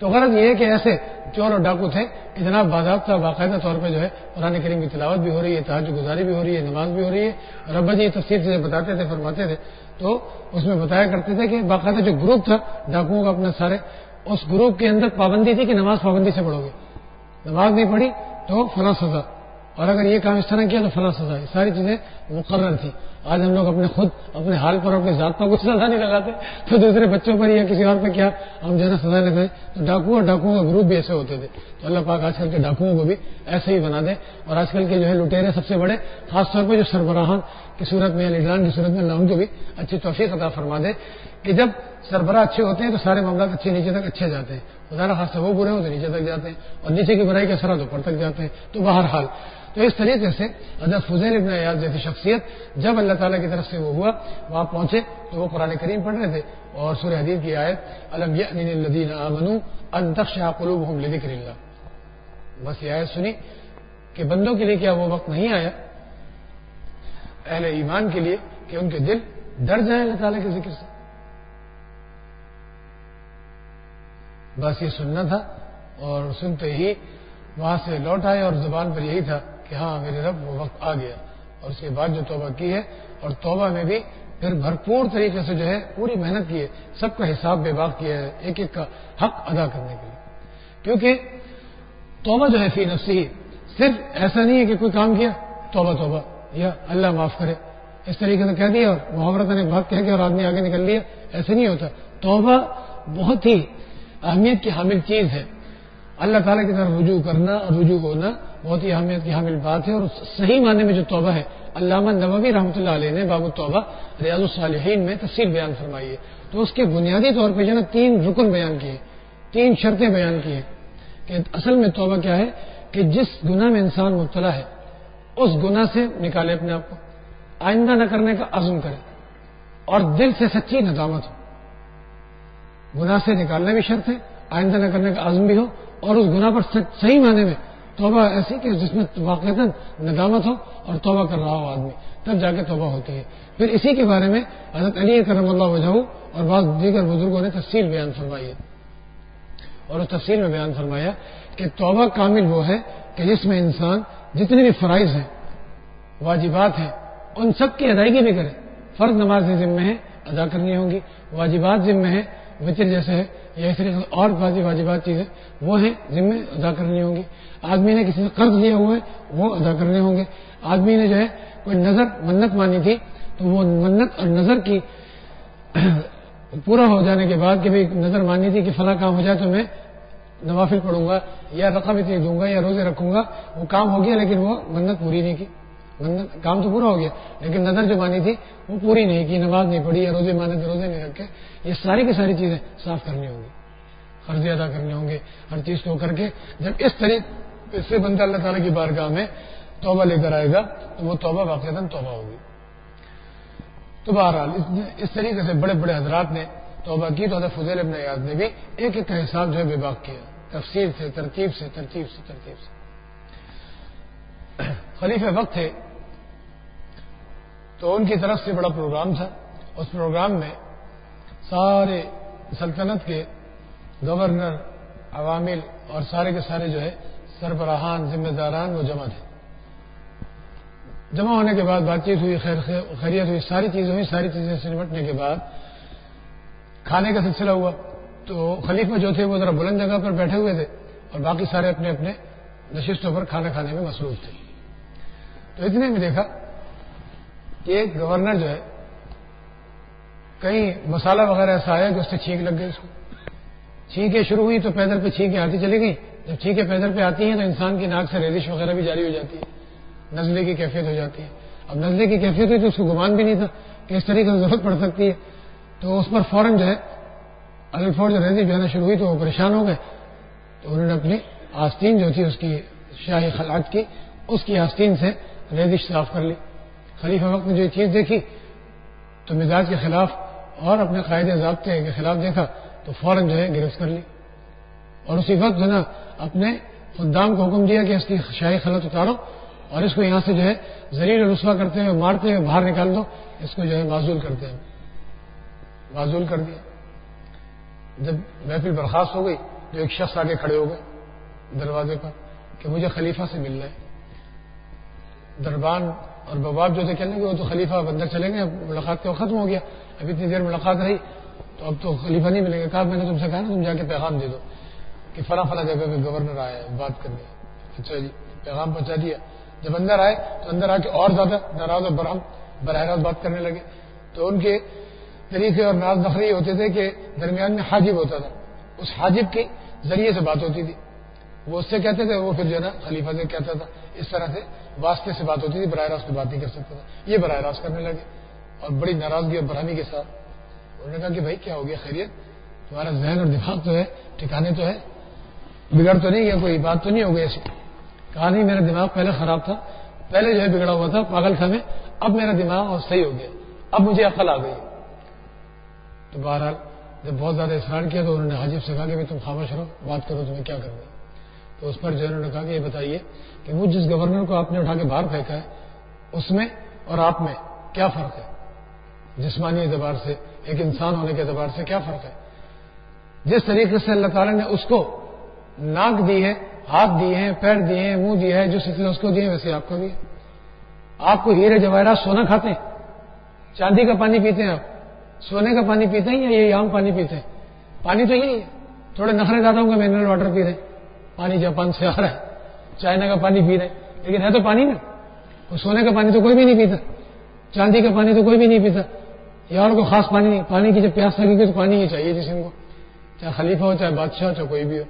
تو غرض یہ ہے کہ ایسے چور اور ڈاکو تھے کہ جناب باضابطہ باقاعدہ طور پہ جو ہے قرآن کریم کی تلاوت بھی ہو رہی ہے تحج گزاری بھی ہو رہی ہے، نماز بھی ہو رہی ہے۔ اور ابا جی تفصیل سے بتاتے تھے، فرماتے تھے۔ تو اس میں بتایا کرتے تھے کہ باقاعدہ جو گروپ تھا ڈاکوؤں کا اپنے سارے، اس گروپ کے اندر پابندی تھی کہ نماز پابندی سے پڑھو گے۔ نماز نہیں پڑھی تو فلاں سزا۔ اور اگر یہ کام اس طرح کیا تو فلاں سزا یہ ساری چیزیں مقرر تھی آج ہم لوگ اپنے خود، اپنے حال پر، اپنے ذات پر کچھ سزا نہیں لگاتے۔ تو دوسرے بچوں پر یا کسی اور پہ کیا ہم جو ہے سزا لگائے تو ڈاکو اور ڈاکوؤں کا گروپ بھی ایسے ہوتے تھے۔ تو اللہ پاک آج کل کے ڈاکوؤں کو بھی ایسے ہی بنا دے اور آج کل کے جو ہے لٹیرے سب سے بڑے، خاص طور پہ جو سربراہان کی صورت میں یا لیڈران کی صورت میں، اللہ ان کو بھی اچھی توفیق عطا فرما دے کہ جب سربراہ اچھے ہوتے ہیں تو سارے معاملات اچھے نیچے تک اچھے جاتے ہیں۔ خدا خاص وہ برے ہو تو نیچے تک جاتے ہیں اور نیچے کی برائی کے اثرات اوپر تک جاتے ہیں۔ تو بہرحال تو اس طریقے سے حضرت فضیل ابن ایاز جیسی شخصیت، جب اللہ تعالیٰ کی طرف سے وہ ہوا، وہاں پہنچے تو وہ قرآن کریم پڑھ رہے تھے اور سورہ حدیث کی آیت علم الدین امن انتخش قلوب ہم لکھ اللہ. بس یہ آیت سنی کہ بندوں کے لیے کیا وہ وقت نہیں آیا؟ اہل ایمان کے لیے کہ ان کے دل ڈر جائیں اللہ تعالیٰ کے ذکر سے۔ بس یہ سننا تھا اور سنتے ہی وہاں سے لوٹ آئے اور زبان پر یہی تھا کہ ہاں میرے رب وہ وقت آ گیا اور اس کے بعد جو توبہ کی ہے اور توبہ میں بھی پھر بھرپور طریقے سے جو ہے پوری محنت کی ہے، سب کا حساب بے باق کیا ہے، ایک ایک کا حق ادا کرنے کے لیے۔ کیونکہ توبہ جو ہے فی نفسی، صرف ایسا نہیں ہے کہ کوئی کام کیا، توبہ توبہ، یا اللہ معاف کرے۔ اس طریقے سے کہہ دیا اور محاورت نے بات کہہ کے اور آدمی آگے نکل لیا، ایسے نہیں ہوتا۔ توبہ بہت ہی اہمیت کی حامل چیز ہے۔ اللہ تعالیٰ کی طرف رجوع کرنا اور رجوع ہونا بہت ہی اہمیت کی حامل بات ہے اور صحیح معنی میں جو توبہ ہے، علامہ نبوی رحمۃ اللہ علیہ نے باب توبہ ریاض الصالحین میں تفصیل بیان فرمائی ہے۔ تو اس کے بنیادی طور پہ جو نا، تین رکن بیان کیے تین شرطیں بیان کی ہیں کہ اصل میں توبہ کیا ہے کہ جس گناہ میں انسان مبتلا ہے، اس گناہ سے نکالے اپنے آپ کو، آئندہ نہ کرنے کا عزم کرے اور دل سے سچی ندامت ہو۔ گناہ سے نکالنے بھی شرط ہے، آئندہ نہ کرنے کا عزم بھی ہو اور اس گناہ پر صحیح معنی میں توبہ ایسی کہ جس میں واقع ندامت ہو اور توبہ کر رہا ہو آدمی، تب جا کے توبہ ہوتی ہے۔ پھر اسی کے بارے میں حضرت علی کرم اللہ وجہ اور بعض دیگر بزرگوں نے تفصیل بیان فرمائی ہے۔ اور اس تفصیل میں بیان فرمایا کہ توبہ کامل وہ ہے کہ جس میں انسان جتنے بھی فرائض ہیں، واجبات ہیں، ان سب کی ادائیگی بھی کرے۔ فرض نماز ذمہ ہے ادا کرنی ہوں گی، واجبات ذمہ ہے وطر جیسے ہے، یا اس طریقے اور بعض واجبات چیزیں، وہ ہیں ذمہ ادا کرنی ہوں گی۔ آدمی نے کسی سے قرض لیا ہوا ہے، وہ ادا کرنے ہوں گے۔ آدمی نے جو ہے، کوئی نظر منت مانی تھی، تو وہ منت اور نظر کی پورا ہو جانے کے بعد کہ بھائی نظر مانی تھی کہ فلاں کام ہو جائے تو میں نوافل پڑھوں گا، یا رقم اتنی دوں گا، یا روزے رکھوں گا، وہ کام ہو گیا لیکن وہ منت پوری نہیں کی۔ کام تو پورا ہو گیا، لیکن نظر جو مانی تھی وہ پوری نہیں کی، نماز نہیں پڑھی، یا روزے مانے تو روزے نہیں رکھے، یہ ساری کی ساری چیزیں صاف کرنی ہوں گی قرضے ادا کرنے ہوں گے، ہر چیز کو کر کے جب اس طریقے سے بندہ اللہ تعالیٰ کی بارگاہ میں توبہ لے کر آئے گا، تو وہ توبہ واقع توبہ ہوگی۔ تو بہرحال، اس طریقے سے بڑے بڑے حضرات نے توبہ کی، تو حضرت فضیل ابن یاد نے بھی ایک ایک کا حساب جو ہے بے باق کیا۔ تفصیل سے ترتیب سے ترتیب سے ترتیب سے۔ خلیف وقت تھے تو ان کی طرف سے بڑا پروگرام تھا۔ اس پروگرام میں سارے سلطنت کے گورنر، عوامل اور سارے کے سارے جو ہے سربراہان، ذمہ داران وہ جمع تھے۔ جمع ہونے کے بعد بات چیت ہوئی، خیر خیریت ہوئی، ساری چیزیں ہوئی ساری چیزیں سے نمٹنے کے بعد کھانے کا سلسلہ ہوا۔ تو خلیفہ جو تھے وہ ذرا بلند جگہ پر بیٹھے ہوئے تھے اور باقی سارے اپنے اپنے نشستوں پر کھانا کھانے میں مصروف تھے۔ تو اتنے میں دیکھا کہ ایک گورنر جو ہے، کہیں مسالہ وغیرہ ایسا آیا کہ اس سے چھینک لگ گئی اس کو۔ چھینکیں شروع ہوئی تو پیدل پہ چھینکیں آتی چلی گئی جب چھینکیں پیدل پہ آتی ہیں تو انسان کی ناک سے ریزش وغیرہ بھی جاری ہو جاتی ہے۔ نزلے کی کیفیت ہو جاتی ہے۔ اب نزلے کی کیفیت ہوئی تو اس کو گمان بھی نہیں تھا کہ اس طریقے سے ضرورت پڑ سکتی ہے۔ تو اس پر فوراً جو ہے فور جو ریزش جو ہے نا شروع ہوئی تو وہ پریشان ہو گئے۔ تو انہوں نے اپنی آستین جو تھی اس کی شاہی خلاق کی، اس کی آستین سے ریزش صاف کر لی۔ خلیفہ وقت نے جو چیز دیکھی تو مزاج کے خلاف اور اپنے قاعدے ضابطے کے خلاف دیکھا تو فوراً جو ہے گرفت کر لی۔ اور اسی وقت جو ہے نا اپنے خدام کو حکم دیا کہ اس کی شاہی خلط اتارو اور اس کو یہاں سے جو ہے زلیل رسوا کرتے ہوئے مارتے ہوئے باہر نکال دو۔ اس کو جو ہے معذول کرتے ہیں معذول کر دیا۔ جب محفل برخاست ہو گئی جو ایک شخص آگے کھڑے ہو گئے دروازے پر کہ مجھے خلیفہ سے ملنا ہے۔ دربان اور بباب جو تھے کہنے کہ وہ تو خلیفہ اندر چلیں گے ملاقات کا ختم ہو گیا۔ اب اتنی دیر ملاقات رہی، تو اب تو خلیفہ نہیں ملیں گے کہا، میں نے تم سے کہا نا، تم جا کے پیغام دے دو کہ فلاں فلاں جگہ پہ گورنر آیا ہے بات کرنے۔ اچھا جی پیغام پہنچا دیا۔ جب اندر آئے، تو اندر آ کے اور زیادہ ناراض اور برہم، براہ راست بات کرنے لگے۔ تو ان کے طریقے اور ناز نخری ہوتے تھے کہ درمیان میں حاجب ہوتا تھا۔ اس حاجب کے ذریعے سے بات ہوتی تھی۔ وہ اس سے کہتے تھے، وہ پھر جو ہے نا خلیفہ سے کہتا تھا۔ اس طرح سے واسطے سے بات ہوتی تھی، براہ راست بات نہیں کر سکتا تھا۔ یہ براہ راست کرنے لگے اور بڑی ناراضگی اور برہمی کے ساتھ انہوں نے کہا کہ بھائی، کیا ہو گیا؟ خیریت؟ تمہارا ذہن اور دماغ تو ہے، ٹھکانے تو ہے بگڑ تو نہیں گیا، کوئی بات تو نہیں ہو گئی ایسی۔ کہا، نہیں، میرا دماغ پہلے خراب تھا، پہلے جو ہے بگڑا ہوا تھا، پاگل خانے اب میرا دماغ اور صحیح ہو گیا، اب مجھے عقل آ گئی۔ تو بہرحال جب بہت زیادہ اصرار کیا تو انہوں نے حاجب سے کہا کہ تم خاموش رہو، بات کرو تمہیں کیا کرنا تو اس پر جو انہوں نے کہا کہ یہ بتائیے کہ وہ جس گورنر کو آپ نے اٹھا کے باہر پھینکا ہے، اس میں اور آپ میں کیا فرق ہے؟ جسمانی اعتبار سے، ایک انسان ہونے کے اعتبار سے کیا فرق ہے؟ جس طریقے سے اللہ تعالیٰ نے اس کو ناک دی ہے، ہاتھ دیے ہیں، پیر دیے ہیں، منہ دیا ہے، جو سلسلہ اس کو دیے، ویسے آپ کو بھی آپ کو ہیرے جواہرات سونا کھاتے ہیں۔ چاندی کا پانی پیتے ہیں آپ۔ سونے کا پانی پیتے ہیں یا یہ عام پانی پیتے ہیں؟ پانی تو یہی ہے۔ تھوڑے نخرے زیادہ ہوں گے منرل واٹر پی رہے پانی جاپان سے آ رہا ہے۔ چائنا کا پانی پی رہے لیکن ہے تو پانی نا۔ وہ سونے کا پانی تو کوئی بھی نہیں پیتا۔ چاندی کا پانی تو کوئی بھی نہیں پیتا۔ یا اور کوئی خاص پانی نہیں۔ پانی کی جب پیاس لگے گی تو پانی ہی چاہیے جسم کو۔ چاہے خلیفہ ہو، چاہے بادشاہ ہو، چاہے کوئی بھی ہو۔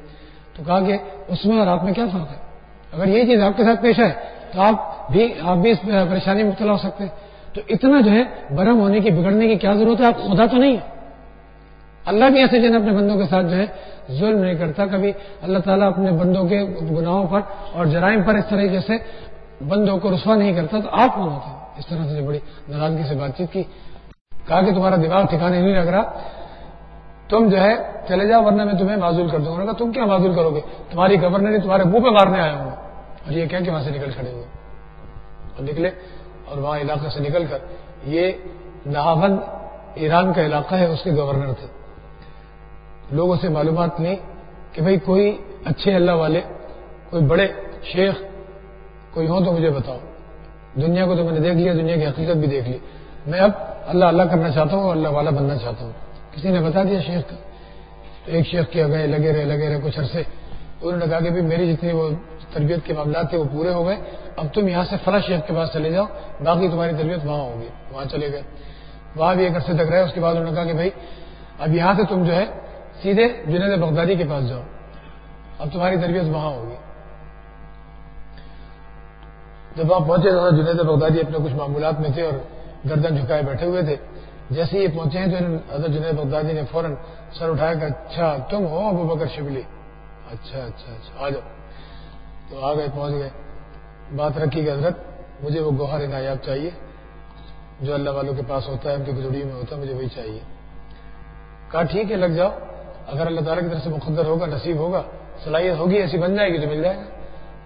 تو کہا کہ اس میں اور آپ میں کیا فرق ہے؟ اگر یہ چیز آپ کے ساتھ پیش ہے تو آپ بھی آپ بھی اس پریشانی میں مبتلا ہو سکتے ہیں۔ تو اتنا جو ہے، برہم ہونے کی، بگڑنے کی کیا ضرورت ہے؟ آپ خدا تو نہیں ہے اللہ بھی ایسے جن اپنے بندوں کے ساتھ جو ہے ظلم نہیں کرتا، کبھی اللہ تعالیٰ اپنے بندوں کے گناہوں پر اور جرائم پر اس طریقے سے بندوں کو رسوا نہیں کرتا، تو آپ کون ہوتے ہیں؟ اس طرح سے بڑی ناراضگی سے بات چیت کی۔ کہا کہ تمہارا دماغ ٹھکانے نہیں لگ رہا، تم جو ہے چلے جاؤ ورنہ میں تمہیں معذول کر دوں گا۔ تم کیا معذول کرو گے؟ تمہاری گورنر تمہارے منہ پہ مارنے آیا ہوں اور یہ کیا کہ وہاں سے نکل کھڑے ہوئے۔ اور نکلے اور وہاں علاقے سے نکل کر، یہ نہابند ایران کا علاقہ ہے، اس کے گورنر تھے۔ لوگوں سے معلومات نہیں کہ بھئی کوئی اچھے اللہ والے، کوئی بڑے شیخ، کوئی ہو تو مجھے بتاؤ۔ دنیا کو تو میں نے دیکھ لیا، دنیا کی حقیقت بھی دیکھ لی۔ میں اب اللہ اللہ کرنا چاہتا ہوں اللہ والا بننا چاہتا ہوں۔ کسی نے بتا دیا شیخ کا؟ تو ایک شیخ کے گئے، لگے رہے لگے رہے، کچھ عرصے۔ انہوں نے کہا کہ میری جتنی وہ تربیت کے معاملات تھے وہ پورے ہو گئے۔ اب تم یہاں سے فلاں شیخ کے پاس چلے جاؤ، باقی تمہاری تربیت وہاں ہوگی، وہاں چلے گئے۔ وہاں بھی ایک عرصے تک رہے، اس کے بعد انہوں نے کہا کہ بھائی اب یہاں سے تم جو ہے سیدھے جنید بغدادی کے پاس جاؤ۔ اب تمہاری تربیت وہاں ہوگی۔ جب وہاں پہنچے تو جنید بغدادی اپنے کچھ معمولات میں تھے اور گردن جھکائے بیٹھے ہوئے تھے۔ جیسے یہ پہنچے ہیں تو حضرت جنید بغدادی نے فوراً سر اٹھایا کہ اچھا تم ہو ابو بکر شبلی؟ اچھا اچھا اچھا آ جاؤ۔ تو آ گئے، پہنچ گئے۔ بات رکھی کہ حضرت، مجھے وہ گوہر عنایات چاہیے، جو اللہ والوں کے پاس ہوتا ہے، ان کی گزڑی میں ہوتا ہے، مجھے وہی چاہیے۔ کہا، ٹھیک ہے، لگ جاؤ۔ اگر اللہ تعالیٰ کی طرف سے مقدر ہوگا، نصیب ہوگا، صلاحیت ہوگی، ایسی بن جائے گی تو مل جائے گا۔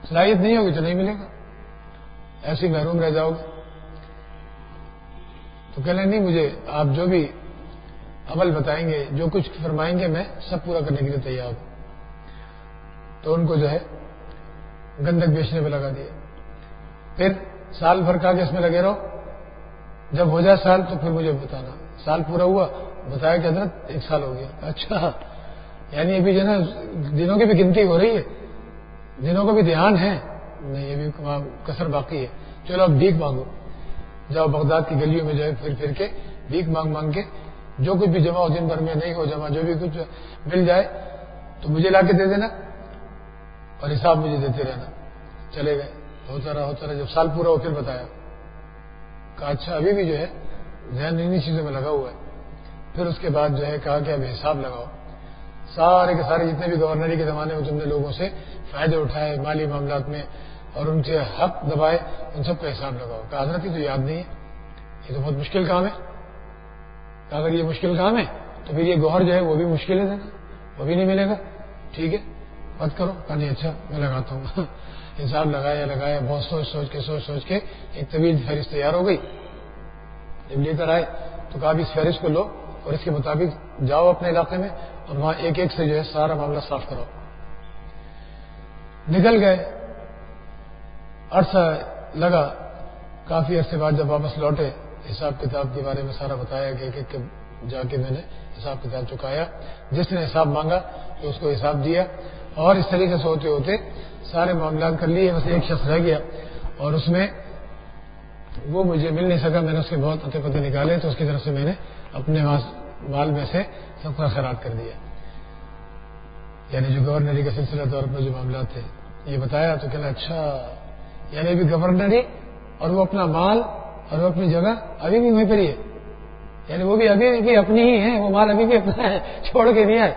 صلاحیت نہیں ہوگی تو نہیں ملے گا۔ ایسی محروم رہ جاؤ گے۔ تو کہنے نہیں، مجھے آپ جو بھی عمل بتائیں گے، جو کچھ فرمائیں گے، میں سب پورا کرنے کے لیے تیار ہوں۔ تو ان کو جو ہے گندک بیچنے پہ لگا دیا پھر سال بھر کا کے اس میں لگے رہو۔ جب ہو جائے سال تو پھر مجھے بتانا۔ سال پورا ہوا، بتایا کہ حضرت، ایک سال ہو گیا۔ اچھا۔ یعنی ابھی جو ہے نا، دنوں کی بھی گنتی ہو رہی ہے، دنوں کا بھی دھیان ہے۔ نہیں، ابھی کثر باقی ہے۔ چلو اب بھیک مانگو۔ جاؤ بغداد کی گلیوں میں جو ہے پھر پھر کے بھیک مانگ مانگ کے جو کچھ بھی جمع ہو دن بھر میں نہیں ہو جمع، جو بھی کچھ مل جائے تو مجھے لا کے دے دینا اور حساب مجھے دیتے رہنا۔ چلے گئے۔ ہوتا رہا ہوتا رہا۔ جب سال پورا ہو، پھر بتایا۔ کہا اچھا ابھی بھی جو ہے ذہن انہیں چیزوں میں لگا ہوا ہے۔ پھر اس کے بعد جو ہے کہا کہ اب حساب لگاؤ۔ سارے کے سارے جتنے بھی گورنری کے زمانے میں تم نے لوگوں سے فائدے اٹھائے، مالی معاملات میں اور ان سے حق دبائے، ان سب کا حساب لگاؤ۔ کہ حضرت ہی تو یاد نہیں ہے۔ یہ تو بہت مشکل کام ہے۔ کہ اگر یہ مشکل کام ہے، تو پھر یہ گوہر جو ہے وہ بھی مشکل ہے دینا وہ بھی نہیں ملے گا۔ ٹھیک ہے۔ مت کرو۔ کہ نہیں اچھا میں لگاتا ہوں۔ حساب لگایا لگایا، بہت سوچ سوچ کے، سوچ سوچ کے ایک طویل فہرست تیار ہو گئی۔ جب لے کر آئے تو کہا بھی اس فہرست کو لو اور اس کے مطابق جاؤ اپنے علاقے میں۔ اور وہاں ایک ایک سے جو ہے سارا معاملہ صاف کرو۔ نکل گئے۔ عرصہ لگا۔ کافی عرصے بعد جب واپس لوٹے، حساب کتاب کے بارے میں سارا بتایا کہ ایک ایک جا کے میں نے حساب کتاب چکایا۔ جس نے حساب مانگا تو اس کو حساب دیا۔ اور اس طریقے سے ہوتے ہوتے سارے معاملات کر لیے۔ بس ایک شخص رہ گیا اور اس میں وہ مجھے مل نہیں سکا۔ میں نے اس کے بہت پتے پتے نکالے تو اس کی طرف سے میں نے اپنے مال میں سے سب کا خیرات کر دیا۔ یعنی جو گورنری کا سلسلہ طور پر جو معاملات تھے، یہ بتایا تو کہنا اچھا یعنی ابھی گورنری اور وہ اپنا مال اور وہ اپنی جگہ ابھی بھی وہیں پر ہی ہے۔ یعنی وہ بھی ابھی بھی اپنی ہی ہے وہ مال ابھی بھی اپنا ہے، چھوڑ کے نہیں آئے۔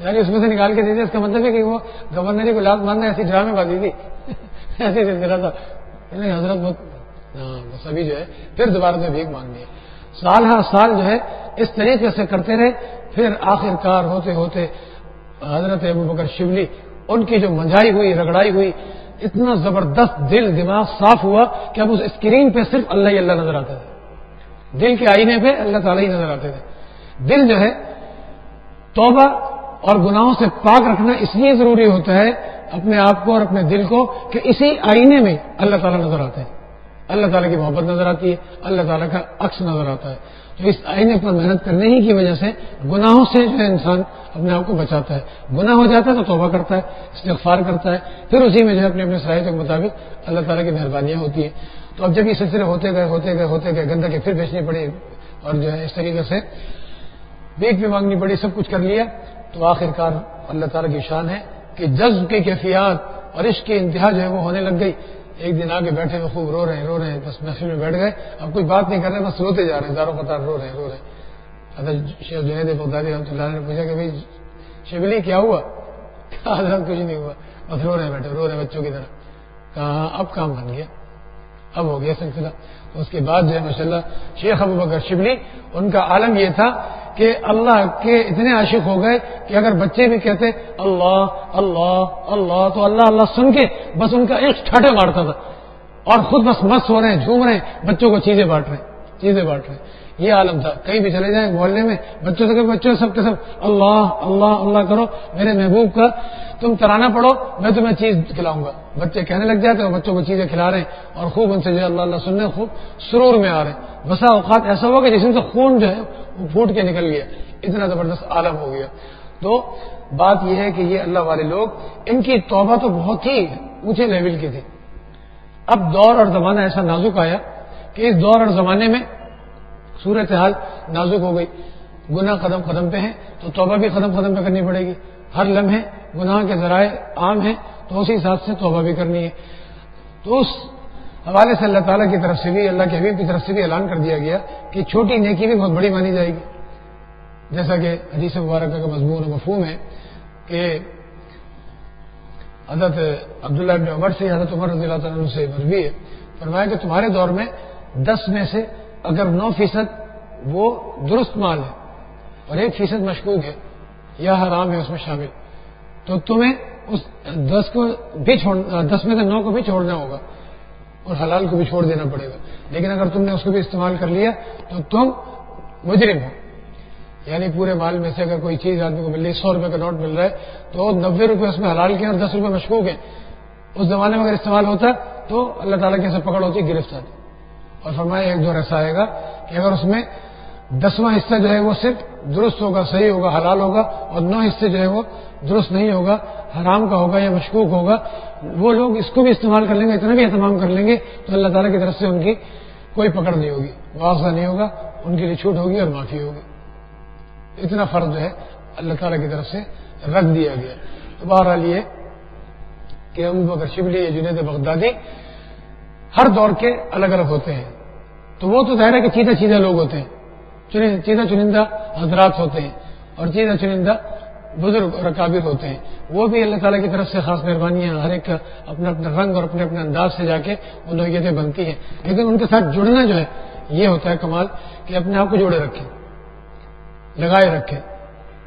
یعنی اس میں سے نکال کے دے دیا، اس کا مطلب ہے کہ وہ گورنری کو لات ماننا ایسی ڈرامے بازی تھی۔ ایسے سلسلہ تھا۔ یعنی حضرت بہت ہاں جو ہے پھر دوبارہ میں بھیک مانگنی ہے سال ہر سال جو ہے اس طریقے سے کرتے رہے، پھر آخر کار ہوتے ہوتے حضرت ابو بکر شبلی، ان کی جو منجائی ہوئی، رگڑائی ہوئی، اتنا زبردست دل، دماغ صاف ہوا کہ اب اس اسکرین پہ صرف اللہ ہی اللہ نظر آتے تھے۔ دل کے آئینے پہ اللہ تعالیٰ ہی نظر آتے تھے۔ دل جو ہے، توبہ اور گناہوں سے پاک رکھنا اس لیے ضروری ہوتا ہے اپنے آپ کو اور اپنے دل کو کہ اسی آئینے میں اللہ تعالیٰ نظر آتے ہیں۔ اللہ تعالیٰ کی محبت نظر آتی ہے، اللہ تعالیٰ کا عکس نظر آتا ہے۔ تو اس آئینے پر محنت کرنے ہی کی وجہ سے گناہوں سے جو ہے انسان اپنے آپ کو بچاتا ہے۔ گناہ ہو جاتا ہے تو توبہ کرتا ہے، استغفار کرتا ہے، پھر اسی میں جو ہے اپنے اپنے صلاحیتوں کے مطابق اللہ تعالیٰ کی مہربانیاں ہوتی ہیں۔ تو اب جب یہ سلسلے ہوتے گئے ہوتے گئے ہوتے گئے، گندہ کے پھر بیچنی پڑی اور جو ہے اس طریقے سے بیک بھی مانگنی پڑی، سب کچھ کر لیا۔ تو آخر کار اللہ تعالیٰ کی شان ہے کہ جذب کی کیفیات اور عشق کی انتہا جو ہے وہ ہونے لگ گئی۔ ایک دن آ کے بیٹھے ہوئے خوب رو رہے ہیں، رو رہے ہیں، بس محفل میں بیٹھ گئے۔ اب کوئی بات نہیں کر رہے، بس روتے جا رہے ہیں۔ داروں قطار رو رہے ہیں، رو رہے ہیں۔ حضرت شیخ جنید بغدادی رحمۃ اللہ نے پوچھا کہ بھائی شبلی کیا ہوا؟ حضرت کچھ نہیں ہوا، بس رو رہے ہیں بیٹھے، رو رہے ہیں بچوں کی طرح۔ کہا ہاں، اب کام بن گیا، اب ہو گیا سلسلہ۔ اس کے بعد جو ہے ماشاء اللہ شیخ ابو بکر شبلی، ان کا عالم یہ تھا کہ اللہ کے اتنے عاشق ہو گئے کہ اگر بچے بھی کہتے اللہ اللہ اللہ، تو اللہ اللہ سن کے بس ان کا ایک ٹھاٹے مارتا تھا اور خود بس مست ہو رہے ہیں، جھوم رہے ہیں، بچوں کو چیزیں بانٹ رہے ہیں، چیزیں بانٹ رہے ہیں۔ یہ عالم تھا۔ کہیں بھی چلے جائیں محلے میں، بچوں سے بچوں، سب کے سب، اللہ اللہ اللہ کرو، میرے محبوب کا، تم ترانہ پڑھو، میں تمہیں چیز کھلاؤں گا۔ بچے کہنے لگ جاتے ہیں، بچوں کو چیزیں کھلا رہے ہیں۔ اور خوب ان سے جو اللہ اللہ سننے، خوب سرور میں آ رہے ہیں۔ بسا اوقات ایسا ہوا کہ جس سے خون جو ہے وہ پھوٹ کے نکل گیا۔ اتنا زبردست عالم ہو گیا۔ تو بات یہ ہے کہ یہ اللہ والے لوگ، ان کی توبہ تو بہت ہی اونچے لیول کی تھی۔ اب دور اور زمانہ ایسا نازک آیا کہ اس دور اور زمانے میں صورت حال نازک ہو گئی۔ گناہ قدم قدم پہ ہیں، تو توبہ بھی قدم قدم پہ کرنی پڑے گی۔ ہر لمحے گناہ کے ذرائع عام ہیں، تو اسی حساب سے توبہ بھی کرنی ہے۔ تو اس حوالے سے اللہ تعالیٰ کی طرف سے بھی، اللہ کے حبیب کی طرف سے بھی اعلان کر دیا گیا کہ چھوٹی نیکی بھی بہت بڑی مانی جائے گی۔ جیسا کہ حدیث مبارکہ کا مضمون و مفہوم ہے کہ حضرت عبداللہ ابن عمر سے، حضرت عمر رضی اللہ تعالیٰ سے مروی ہے۔ فرمایا کہ تمہارے دور میں دس میں سے اگر نو فیصد وہ درست مال ہے اور ایک فیصد مشکوک ہے یا حرام ہے اس میں شامل، تو تمہیں اس دس کو بھی چھوڑ، دس میں سے نو کو بھی چھوڑنا ہوگا اور حلال کو بھی چھوڑ دینا پڑے گا۔ لیکن اگر تم نے اس کو بھی استعمال کر لیا تو تم مجرم ہو۔ یعنی پورے مال میں سے اگر کوئی چیز آدمی کو مل رہی ہے، سو روپے کا نوٹ مل رہا ہے، تو نبے روپے اس میں حلال کے اور دس روپے مشکوک ہیں۔ اس زمانے میں اگر استعمال ہوتا تو اللہ تعالیٰ کی پکڑ ہوتی ہے گرفتار۔ اور فرمایا ایک دور ایسا آئے گا کہ اگر اس میں دسواں حصہ جو ہے وہ صرف درست ہوگا، صحیح ہوگا، حلال ہوگا اور نو حصے جو ہے وہ درست نہیں ہوگا، حرام کا ہوگا یا مشکوک ہوگا، وہ لوگ اس کو بھی استعمال کر لیں گے، اتنا بھی اہتمام کر لیں گے تو اللہ تعالیٰ کی طرف سے ان کی کوئی پکڑ نہیں ہوگی معاوضہ نہیں ہوگا، ان کے لیے چھوٹ ہوگی اور معافی ہوگی۔ اتنا فرض جو ہے اللہ تعالیٰ کی طرف سے رکھ دیا گیا۔ تو بہرحال یہ کہ ابو بکر شبلی جنید بغدادی ہر دور کے الگ الگ ہوتے ہیں۔ تو وہ تو ظاہر ہے کہ چیزہ چیزہ لوگ ہوتے ہیں۔ چیزہ چنندہ حضرات ہوتے ہیں اور چیزہ چنندہ بزرگ اور اکابر ہوتے ہیں۔ وہ بھی اللہ تعالیٰ کی طرف سے خاص مہربانیاں ہر ایک کا اپنا اپنا رنگ اور اپنے اپنے انداز سے جا کے وہ نوعیتیں بنتی ہیں۔ لیکن ان کے ساتھ جڑنا جو ہے، یہ ہوتا ہے کمال کہ اپنے آپ کو جوڑے رکھیں، لگائے رکھے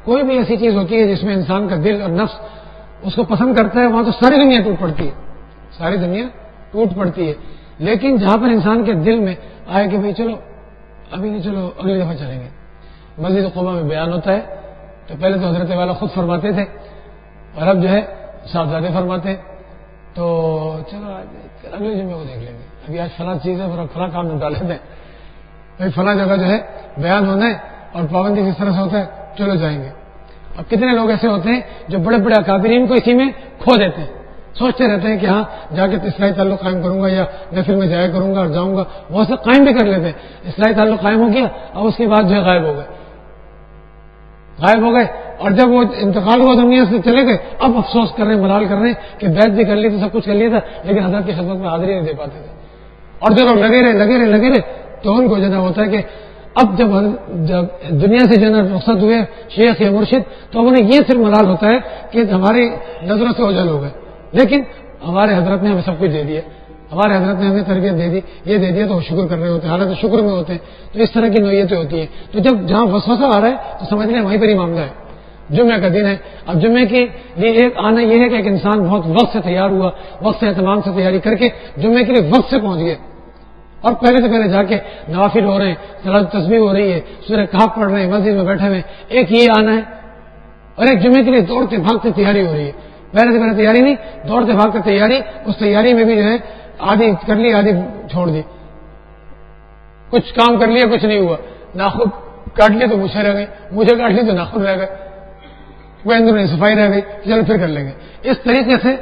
کوئی بھی ایسی چیز ہوتی ہے جس میں انسان کا دل اور نفس اس کو پسند کرتا ہے، وہاں تو ساری دنیا ٹوٹ پڑتی ہے۔ ساری دنیا ٹوٹ پڑتی ہے۔ لیکن جہاں پر انسان کے دل میں آئے کہ بھائی چلو، ابھی نہیں چلو، اگلی دفعہ چلیں گے۔ مسجد قبا میں بیان ہوتا ہے، تو پہلے تو حضرت والا خود فرماتے تھے، اور اب جو ہے صاحبزادے فرماتے تو چلو اگلے جمعے کو دیکھ لیں گے۔ ابھی آج فلاں چیز ہے، فلاں کام نپٹا لیتے ہیں بھائی فلاں جگہ جو ہے بیان ہونا ہے، اور پابندی کس طرح سے ہوتا ہے، چلو جائیں گے۔ اب کتنے لوگ ایسے ہوتے ہیں جو بڑے بڑے اکابرین کو اسی میں کھو دیتے ہیں۔ سوچتے رہتے ہیں کہ ہاں جا کے اسلائی تعلق قائم کروں گا یا نفر میں جایا کروں گا اور جاؤں گا۔ وہ سے قائم بھی کر لیتے ہیں۔ اسلائی تعلق قائم ہو گیا اور اس کے بعد جو ہے غائب ہو گئے۔ غائب ہو گئے۔ اور جب وہ انتقال ہوا دنیا سے چلے گئے، اب افسوس کر رہے ہیں ملال کر رہے ہیں کہ بیت بھی کر لی تھی، سب کچھ کر لیا تھا، لیکن حضرت کی خدمت میں حاضری نہیں دے پاتے تھے۔ اور جب لوگ لگے رہے لگے رہے لگے رہے، تو ان کو جنا ہوتا ہے کہ اب جب جب دنیا سے جو رخصت ہوئے، شیخ یا مرشد، تو انہیں یہ صرف ملال ہوتا ہے کہ ہماری نظروں سے اوجل ہو گئے۔ لیکن ہمارے حضرت نے ہمیں سب کچھ دے دیا۔ ہمارے حضرت نے ہمیں تربیت دے دی۔ یہ دے دیا تو وہ شکر کر رہے ہوتے ہیں۔ حالانکہ شکر میں ہوتے ہیں۔ تو اس طرح کی نوعیتیں ہوتی ہیں۔ تو جب جہاں وسوسہ آ رہا ہے تو سمجھ لیں وہیں پر ہی معاملہ ہے۔ جمعہ کا دن ہے۔ اب جمعے کی لیے ایک آنا یہ ہے کہ ایک انسان بہت وقت سے تیار ہوا، وقت سے اہتمام سے تیاری کر کے جمعے کے لیے وقت سے پہنچ گئے اور پہلے سے پہلے جا کے نوافل ہو رہے ہیں سلاد تصویر ہو رہی ہے، سورہ کہاں پڑھ رہے ہیں، مسجد میں بیٹھے ہوئے ایک یہ آنا ہے اور ایک جمعے کے لیے دوڑتے بھاگتے تیاری ہو رہی ہے۔ پہلے سے پہلے تیاری نہیں دوڑتے بھاگتے تیاری، اس تیاری میں بھی جو ہے آدھی کر لی، آدھی چھوڑ دی۔ کچھ کام کر لیا، کچھ نہیں ہوا۔ ناخود کاٹ لیے تو مجھے رہ گئے۔ مجھے کاٹ لی تو ناخود رہ گئے۔ اندر میں صفائی رہ گئی۔ چلو پھر کر لیں گے۔ اس طریقے سے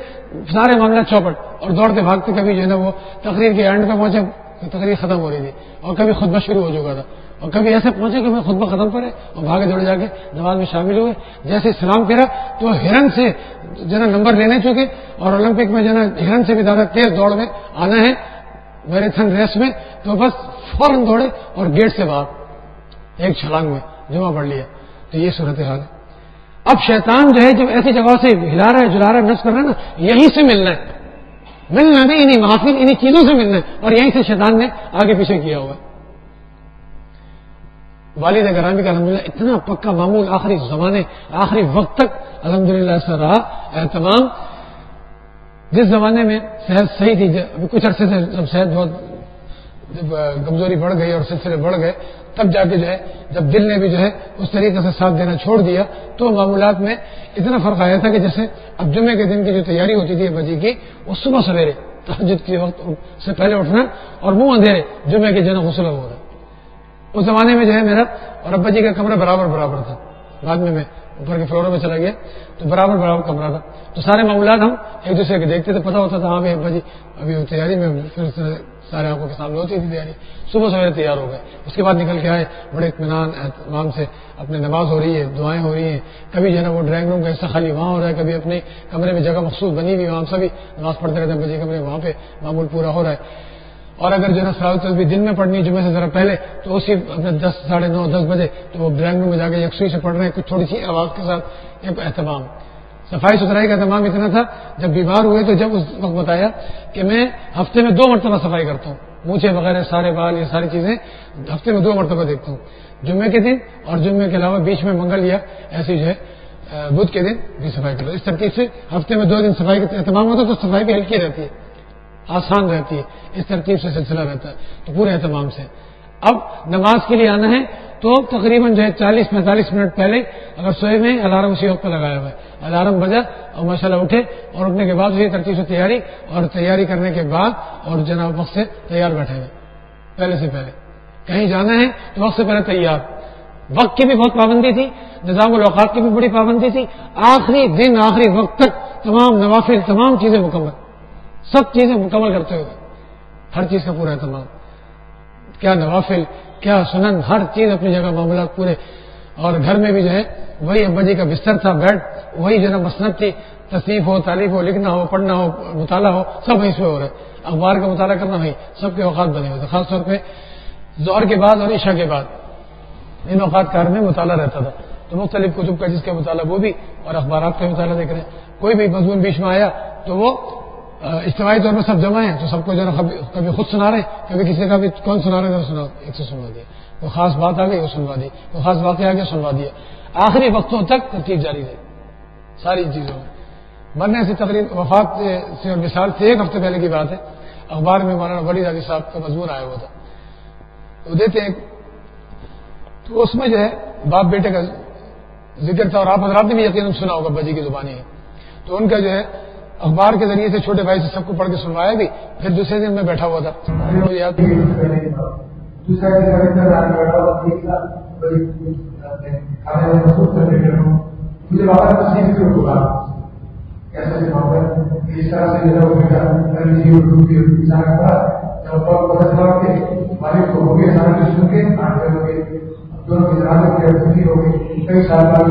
سارے معاملہ چوپٹ اور دوڑتے بھاگتے کبھی جو ہے نا وہ تقریر کے اینڈ پہ پہنچے تقریر ختم ہو رہی تھی اور کبھی خطبہ شروع ہو چکا تھا۔ اور کبھی ایسے پہنچے کہ میں خطبہ ختم کرے اور بھاگے دوڑے جا کے نماز میں شامل ہوئے۔ جیسے اسلام پھیرا تو ہرن سے جو ہے نمبر لینے چکے اور اولمپک میں جو ہے ہرن سے بھی زیادہ تیز دوڑ میں آنا ہے میرے ریس میں، تو بس فوراً دوڑے اور گیٹ سے باہر۔ ایک چھلانگ میں جمع پڑ لیا۔ تو یہ صورت حال ہے۔ اب شیطان جو ہے، جب ایسی جگہ سے ہلا رہا ہے، جلا رہا ہے، نس کر رہا ہے نا، یہیں سے ملنا ہے۔ ملنا نہیں، انہیں محافل، انہیں چیزوں سے ملنا ہے اور یہیں سے شیطان نے آگے پیچھے کیا ہوا ہے۔ والد گرامی کا الحمد اتنا پکا معمول آخری زمانے، آخری وقت تک الحمد للہ ایسا رہا اہتمام جس زمانے میں صحت صحیح تھی کچھ عرصے سے جب صحت بہت جب کمزوری بڑھ گئی اور سلسلے بڑھ گئے، تب جا کے جو ہے، جب دل نے بھی جو ہے، اس طریقے سے ساتھ دینا چھوڑ دیا، تو معمولات میں اتنا فرق آیا تھا کہ جیسے اب جمعے کے دن کی جو تیاری ہوتی تھی بجی کی، وہ صبح سویرے تحجد کے وقت سے پہلے اٹھنا اور منہ اندھیرے، جمعے کے جن غسل ہو رہا۔ اس زمانے میں جو ہے میرا اور ابا جی کا کمرہ برابر برابر تھا۔ بعد میں میں اوپر کے فلوروں میں چلا گیا تو برابر برابر کمرہ تھا۔ تو سارے معاملات ہم ایک دوسرے کے دیکھتے تھے، پتا ہوتا تھا ہاں بھائی، ابا جی ابھی تیاری میں پھر سارے آنکھوں کے سامنے ہوتی تھی تیاری۔ صبح سویرے تیار ہو گئے۔ اس کے بعد نکل کے آئے، بڑے اطمینان، اہتمام سے اپنے نماز ہو رہی ہے، دعائیں ہو رہی ہیں۔ کبھی جو ہے نا وہ ڈرائنگ روم کا حصہ خالی وہاں ہو رہا ہے، کبھی اپنے کمرے میں جگہ مخصوص بنی ہوئی وہاں سبھی نماز پڑھتے رہتے ہیں بجے جی کمرے وہاں پہ معمول پورا ہو رہا ہے۔ اور اگر جو ہے نا سراوت بھی دن میں پڑھنی ہے جمعے سے ذرا پہلے، تو اسی اپنے دس ساڑھے نو، دس بجے تو وہ ڈرائنگ روم میں جا کے یکسوئی سے پڑھ رہے ہیں، کچھ تھوڑی سی آواز کے ساتھ ایک اہتمام۔ صفائی ستھرائی کا اہتمام اتنا تھا، جب بیمار ہوئے تو جب اس وقت بتایا کہ میں ہفتے میں دو مرتبہ صفائی کرتا ہوں، مونچھے وغیرہ، سارے بال، یہ ساری چیزیں ہفتے میں دو مرتبہ دیکھتا ہوں۔ جمعے کے دن اور جمعے کے علاوہ بیچ میں منگل یا ایسی جو ہے بدھ کے دن بھی صفائی کرتا ہوں۔ اس ترتیب سے ہفتے میں دو دن صفائی کا اہتمام ہوتا ہے، تو صفائی بھی ہلکی رہتی ہے۔ آسان رہتی ہے، اس ترتیب سے سلسلہ رہتا ہے، تو پورے اہتمام سے۔ اب نماز کے لیے آنا ہے، تو تقریباً جو ہے چالیس پینتالیس منٹ پہلے اگر سوئے میں الارم اسی وقت پہ لگایا ہوا ہے۔ الارم بجا اور ماشاء اللہ اٹھے اور اٹھنے کے بعد اسی ترتیب سے تیاری اور تیاری کرنے کے بعد اور جناب وقت سے تیار بیٹھے ہوئے۔ پہلے سے پہلے۔ کہیں جانا ہے تو وقت سے پہلے تیار۔ وقت کی بھی بہت پابندی تھی، نظام الاوقات کی بھی بڑی پابندی تھی۔ آخری دن، آخری وقت تک تمام نوافل، تمام چیزیں مکمل۔ سب چیزیں مکمل کرتے ہوئے۔ ہر چیز کا پورا اہتمام۔ کیا نوافل، کیا سنن، ہر چیز اپنی جگہ معاملات پورے۔ اور گھر میں بھی جو ہے، وہی ابا جی کا بستر تھا، بیڈ، وہی جو ہے مسنت تھی۔ تصنیف ہو تعریف ہو، لکھنا ہو، پڑھنا ہو، مطالعہ ہو، سب وہیں سے ہو رہا ہے اخبار کا مطالعہ کرنا وہیں سب کے اوقات بنے ہوئے۔ تھے خاص طور پہ زور کے بعد اور عشاء کے بعد۔ ان اوقات کار میں مطالعہ رہتا تھا۔ تو مختلف کتب کا جس کا مطالعہ وہ بھی اور اخبارات کا مطالعہ دیکھ رہے ہیں۔ کوئی بھی مضمون بیچ میں آیا تو وہ اجتماعی طور پر سب جمع ہیں، تو سب کو جو ہے کبھی خود سنا رہے کبھی کسی کا بھی کون سنا رہے سنا ایک سے سنوا دیا۔ وہ خاص بات آ گئی، وہ سنوا دی۔ وہ خاص واقعہ آ گیا، سنوا دیا۔ آخری وقتوں تک ترتیب جاری رہی۔ ساری چیزوں میں۔ مرنے سے تقریب وفات سے اور مثال سے ایک ہفتے پہلے کی بات ہے۔ اخبار میں مولانا بڑی راجی صاحب کا مضمون آیا ہوا تھا۔ وہ دیتے ہیں، تو اس میں جو ہے، باپ بیٹے کا ذکر تھا اور آپ حضرات نے بھی یقیناً سنا ہوگا، بجی کی زبانی ہے۔ تو ان کا جو ہے اخبار کے ذریعے سے چھوٹے بھائی سے سب کو پڑھ کے سنوایا بھی، پھر دوسرے دن میں بیٹھا ہوا تھا۔ کئی سال بعد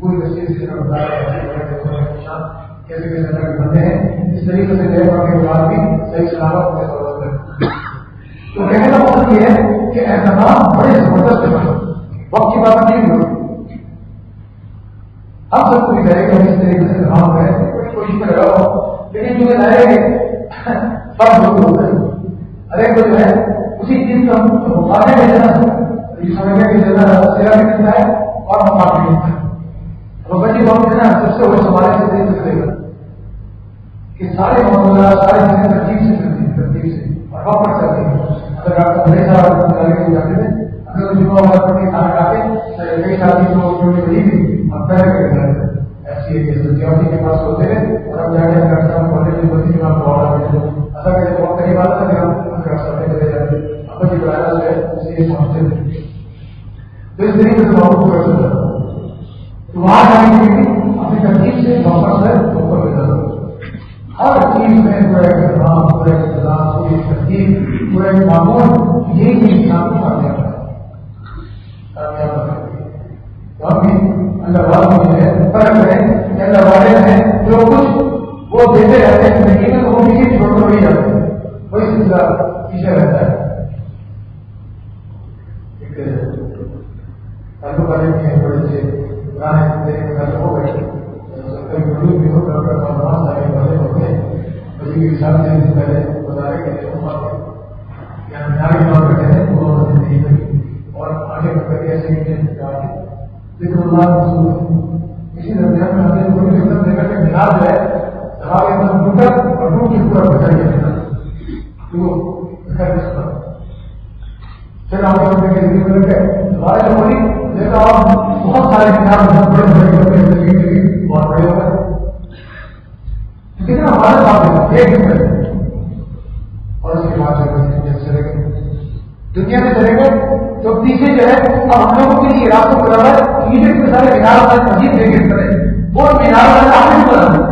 پوری سے ہیں اس طریقے سے کے بعد بھی صحیح سلامت تو یہ ہے کہ احتمام بڑے زبردست وقت کی بات نہیں ہوئی ہم سب کو کہے اس طریقے سے ہے کوشش کر رہا ہو لیکن جو لائے گے ضرور ہوتا ہے ارے ہے اسی چیز کا مقابلے میں سمجھنے کی ضرورت سیرا ملتا ہے اور مقام بھی ملتا ہے تو بچی بہت ہے نا سب سے وہ سوال سے دے سکتے گا کہ سارے معاملات سارے چیزیں ترتیب سے چلتی ہیں ترتیب سے اور واپس چلتے ہیں اگر آپ کو بڑے سال کو جاتے ہیں اگر جمعہ والا پڑھ کے کھانا کھاتے کئی ساتھی کو چھوٹی بڑی بھی پہلے کر گئے ایسی ہے کے پاس ہوتے ہیں اور اب جا کے کرتا ہوں سے معروف کر سکتا وہاں جائیں گے اپنی ترکیب سے واپس ہے لیکن ہمارے پاس ایک اور اس کے بعد جب چلے گئے۔ دنیا میں چلے گئے، تو پیچھے جو ہے، اب ہم لوگوں کے لیے راستوں کو رہا ہے، ایجپٹ کے سارے مینار والے مزید دیکھ کریں وہ مینار والے کام نہیں کریں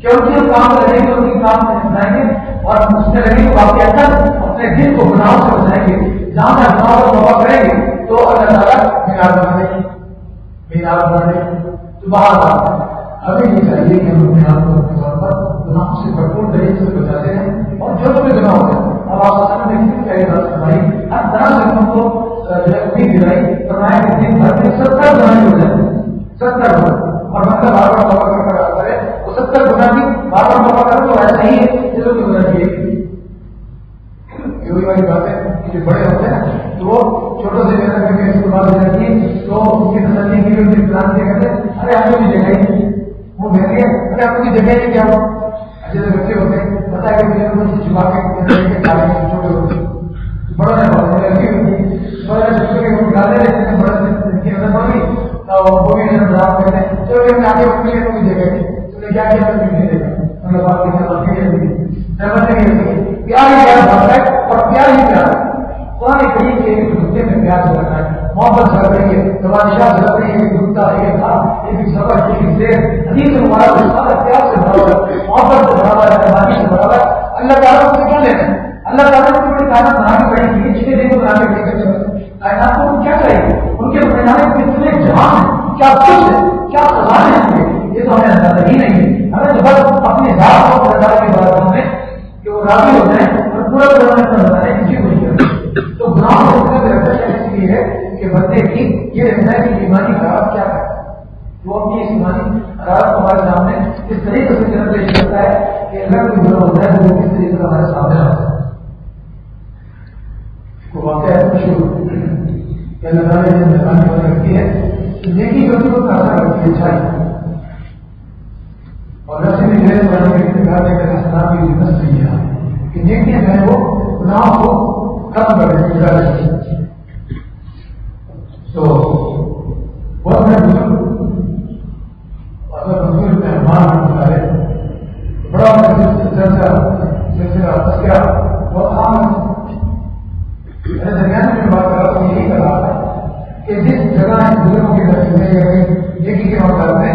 کیونکہ ہم کام کریں گے ان کی کام سے بنائیں گے، اور اس میں رہیں گے واقعی اندر اپنے دل کو گناہوں سے بچائیں گے۔ جہاں سے گناہوں کو توبہ کریں گے، تو اللہ تعالیٰ مینار بنا دیں گے مینار بنا دیں تو باہر ابھی یہ چاہیے کہ ہم اپنے آپ کو اپنے گناہوں سے بھرپور طریقے سے بچاتے ہیں اور جو بھی گناہ ہوتے ہیں۔ اب آپ سامنے دیکھیں کئی بات فرمائی ہر طرح سے ہم کو جو ہے امید دلائی فرمایا کہ دن بھر میں ستر گناہ ہو جائے ستر گناہ اور مطلب بار بار توبہ کر کر کرے وہ ستر گناہ بھی بار بار توبہ کرے تو ایسا ہی ہے جیسے کوئی گناہ چاہیے یہ والی بات ہے کہ جو بڑے ہوتے ہیں، تو وہ چھوٹوں سے پیدا کر کے اس کو بات ہو جاتی ہے تو ان کی تسلی کے لیے ان کے پلان کیا کرتے ارے آپ کو بھی جگہ ہی وہ کہتے ہیں، ارے آپ کو بھی جگہ ہی کیا ہو جیسے بچے ہوتے ہیں پتا ہے کہ مجھے کچھ چھپا کے چھوٹے ہوتے بڑا ہے بڑا لگی ہوتی بڑا چھوٹے کے وہ رہتے ہیں بڑا کی نظر پڑ گئی وہ بھی نظر ڈرا کرتے ہیں چلو کہ آگے بڑھنے کے کوئی جگہ تو نے کیا کیا تو نہیں دے مطلب آپ کی نظر کے لیے نظر نہیں ہوتی پیار ہی پیار بڑھتا ہے اور پیار ہی پیار قرآن کریم کے ایک دوسرے میں پیار سے رکھا ہے محبت سے رکھ رہی ہے تماشا سے رکھ رہی ہے ایک دوسرا ایک تھا ایک سفر ایک زیر حدیث مبارک سارا پیار سے بھرا ہوا ہے محبت سے بھرا ہوا ہے مہربانی سے بھرا ہوا۔ ہے اللہ تعالیٰ سے کیا لینا ہے اللہ تعالیٰ کو بڑی تعداد بنا کے بیٹھی ہے جتنے دن کو بنا کے بیٹھے کائنات کو کیا کریں گے ان کے بنانے کتنے جہان ہیں؟ کیا کچھ ہے کیا خزانے ہیں؟ یہ تو ہمیں اندازہ ہی نہیں ہے۔ ہمیں تو بس اپنے ذات کو بتا کے بعد ہمیں کہ وہ راضی ہو جائیں اور پورا پورا بتانے کسی کو نہیں کرتے تو گناہ کو اس میں رہتا ہے اس لیے ہے کہ بندے کی یہ رہتا ہے کہ ایمانی خراب کیا ہے وہ اپنی اس ایمانی خراب کو ہمارے سامنے اس طریقے سے جنم پیش کرتا ہے کہ اگر کوئی گناہ ہوتا ہے تو وہ کس طریقے سے ہمارے سامنے آتا ہے کو واقعہ مشہور ہے نیکی کو ہے اور رسی میں کے کہ اگر کی نہیں ہے کہ نیکی ہے وہ گناہ کو کر تو بہت بڑے بزرگ اگر بزرگ مہمان بتائے بڑا سلسلہ سلسلہ تذکرہ بہت عام ہے میں درمیان میں بات کر رہا ہوں یہی کر رہا تھا کہ جس جگہ بزرگوں کے درجے میں یا کہیں نیکی کے مقام میں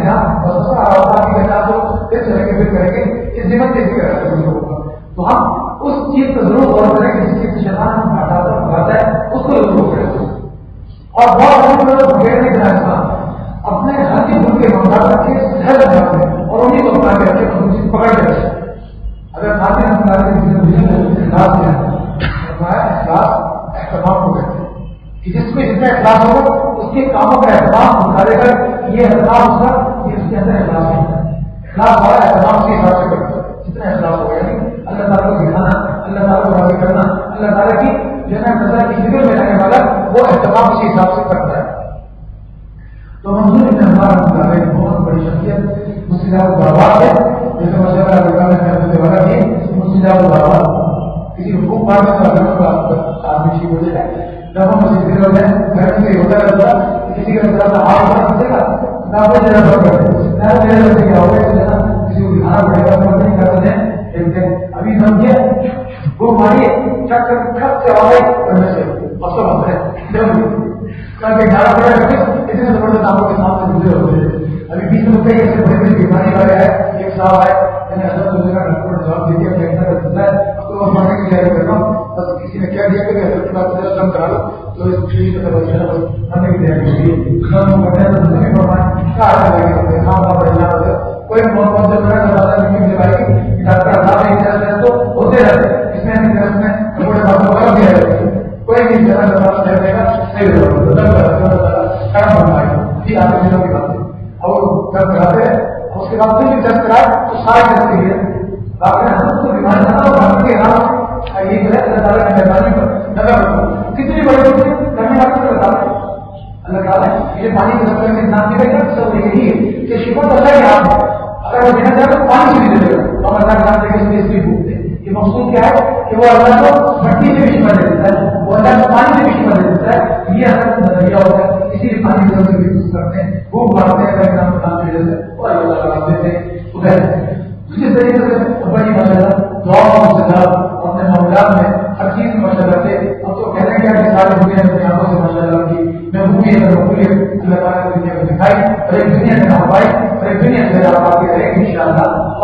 کی اس طرح کے پھر کریں گے اس سے بھی تو ہم اس چیز کو ضرور غور کریں کہ جس چیز سے شیطان ہم ہٹاتا ہے اس کو ضرور کریں اور بہت لوگ اپنے ہاتھی بھول کے کے ہیں اور انہیں کو کے چیز پکڑ اگر ہم کہ جس میں جتنا اخلاص ہو اس کے کاموں کا اہتمام نکالے کر یہ احتمام ہوگا یہ اس کے اندر اخلاص نہیں ہے اخلاص والا اہتمام کے حساب سے کرتا ہے جتنا اخلاص ہو یعنی اللہ تعالیٰ کو دکھانا، اللہ تعالیٰ کو راضی کرنا، اللہ تعالیٰ کی جو ہے نظر کی ذکر میں رہنے والا، وہ اہتمام اسی حساب سے کرتا ہے۔ تو منظور ابن ہمارا مطابق بہت بڑی شخصیت مسلم الباب ہے جیسے ماشاء اللہ نے والا بھی مسلم الباب کسی کو خوب مارنے کا آدمی ٹھیک ہو جائے۔ جب ہم کسی میں گھر سے ہوتا رہتا کسی کا طرح ہاتھ بنا سکے گا نہ کوئی جگہ پر کرے نہ کسی نہیں کرتے ہیں ابھی سمجھے وہ ماری سے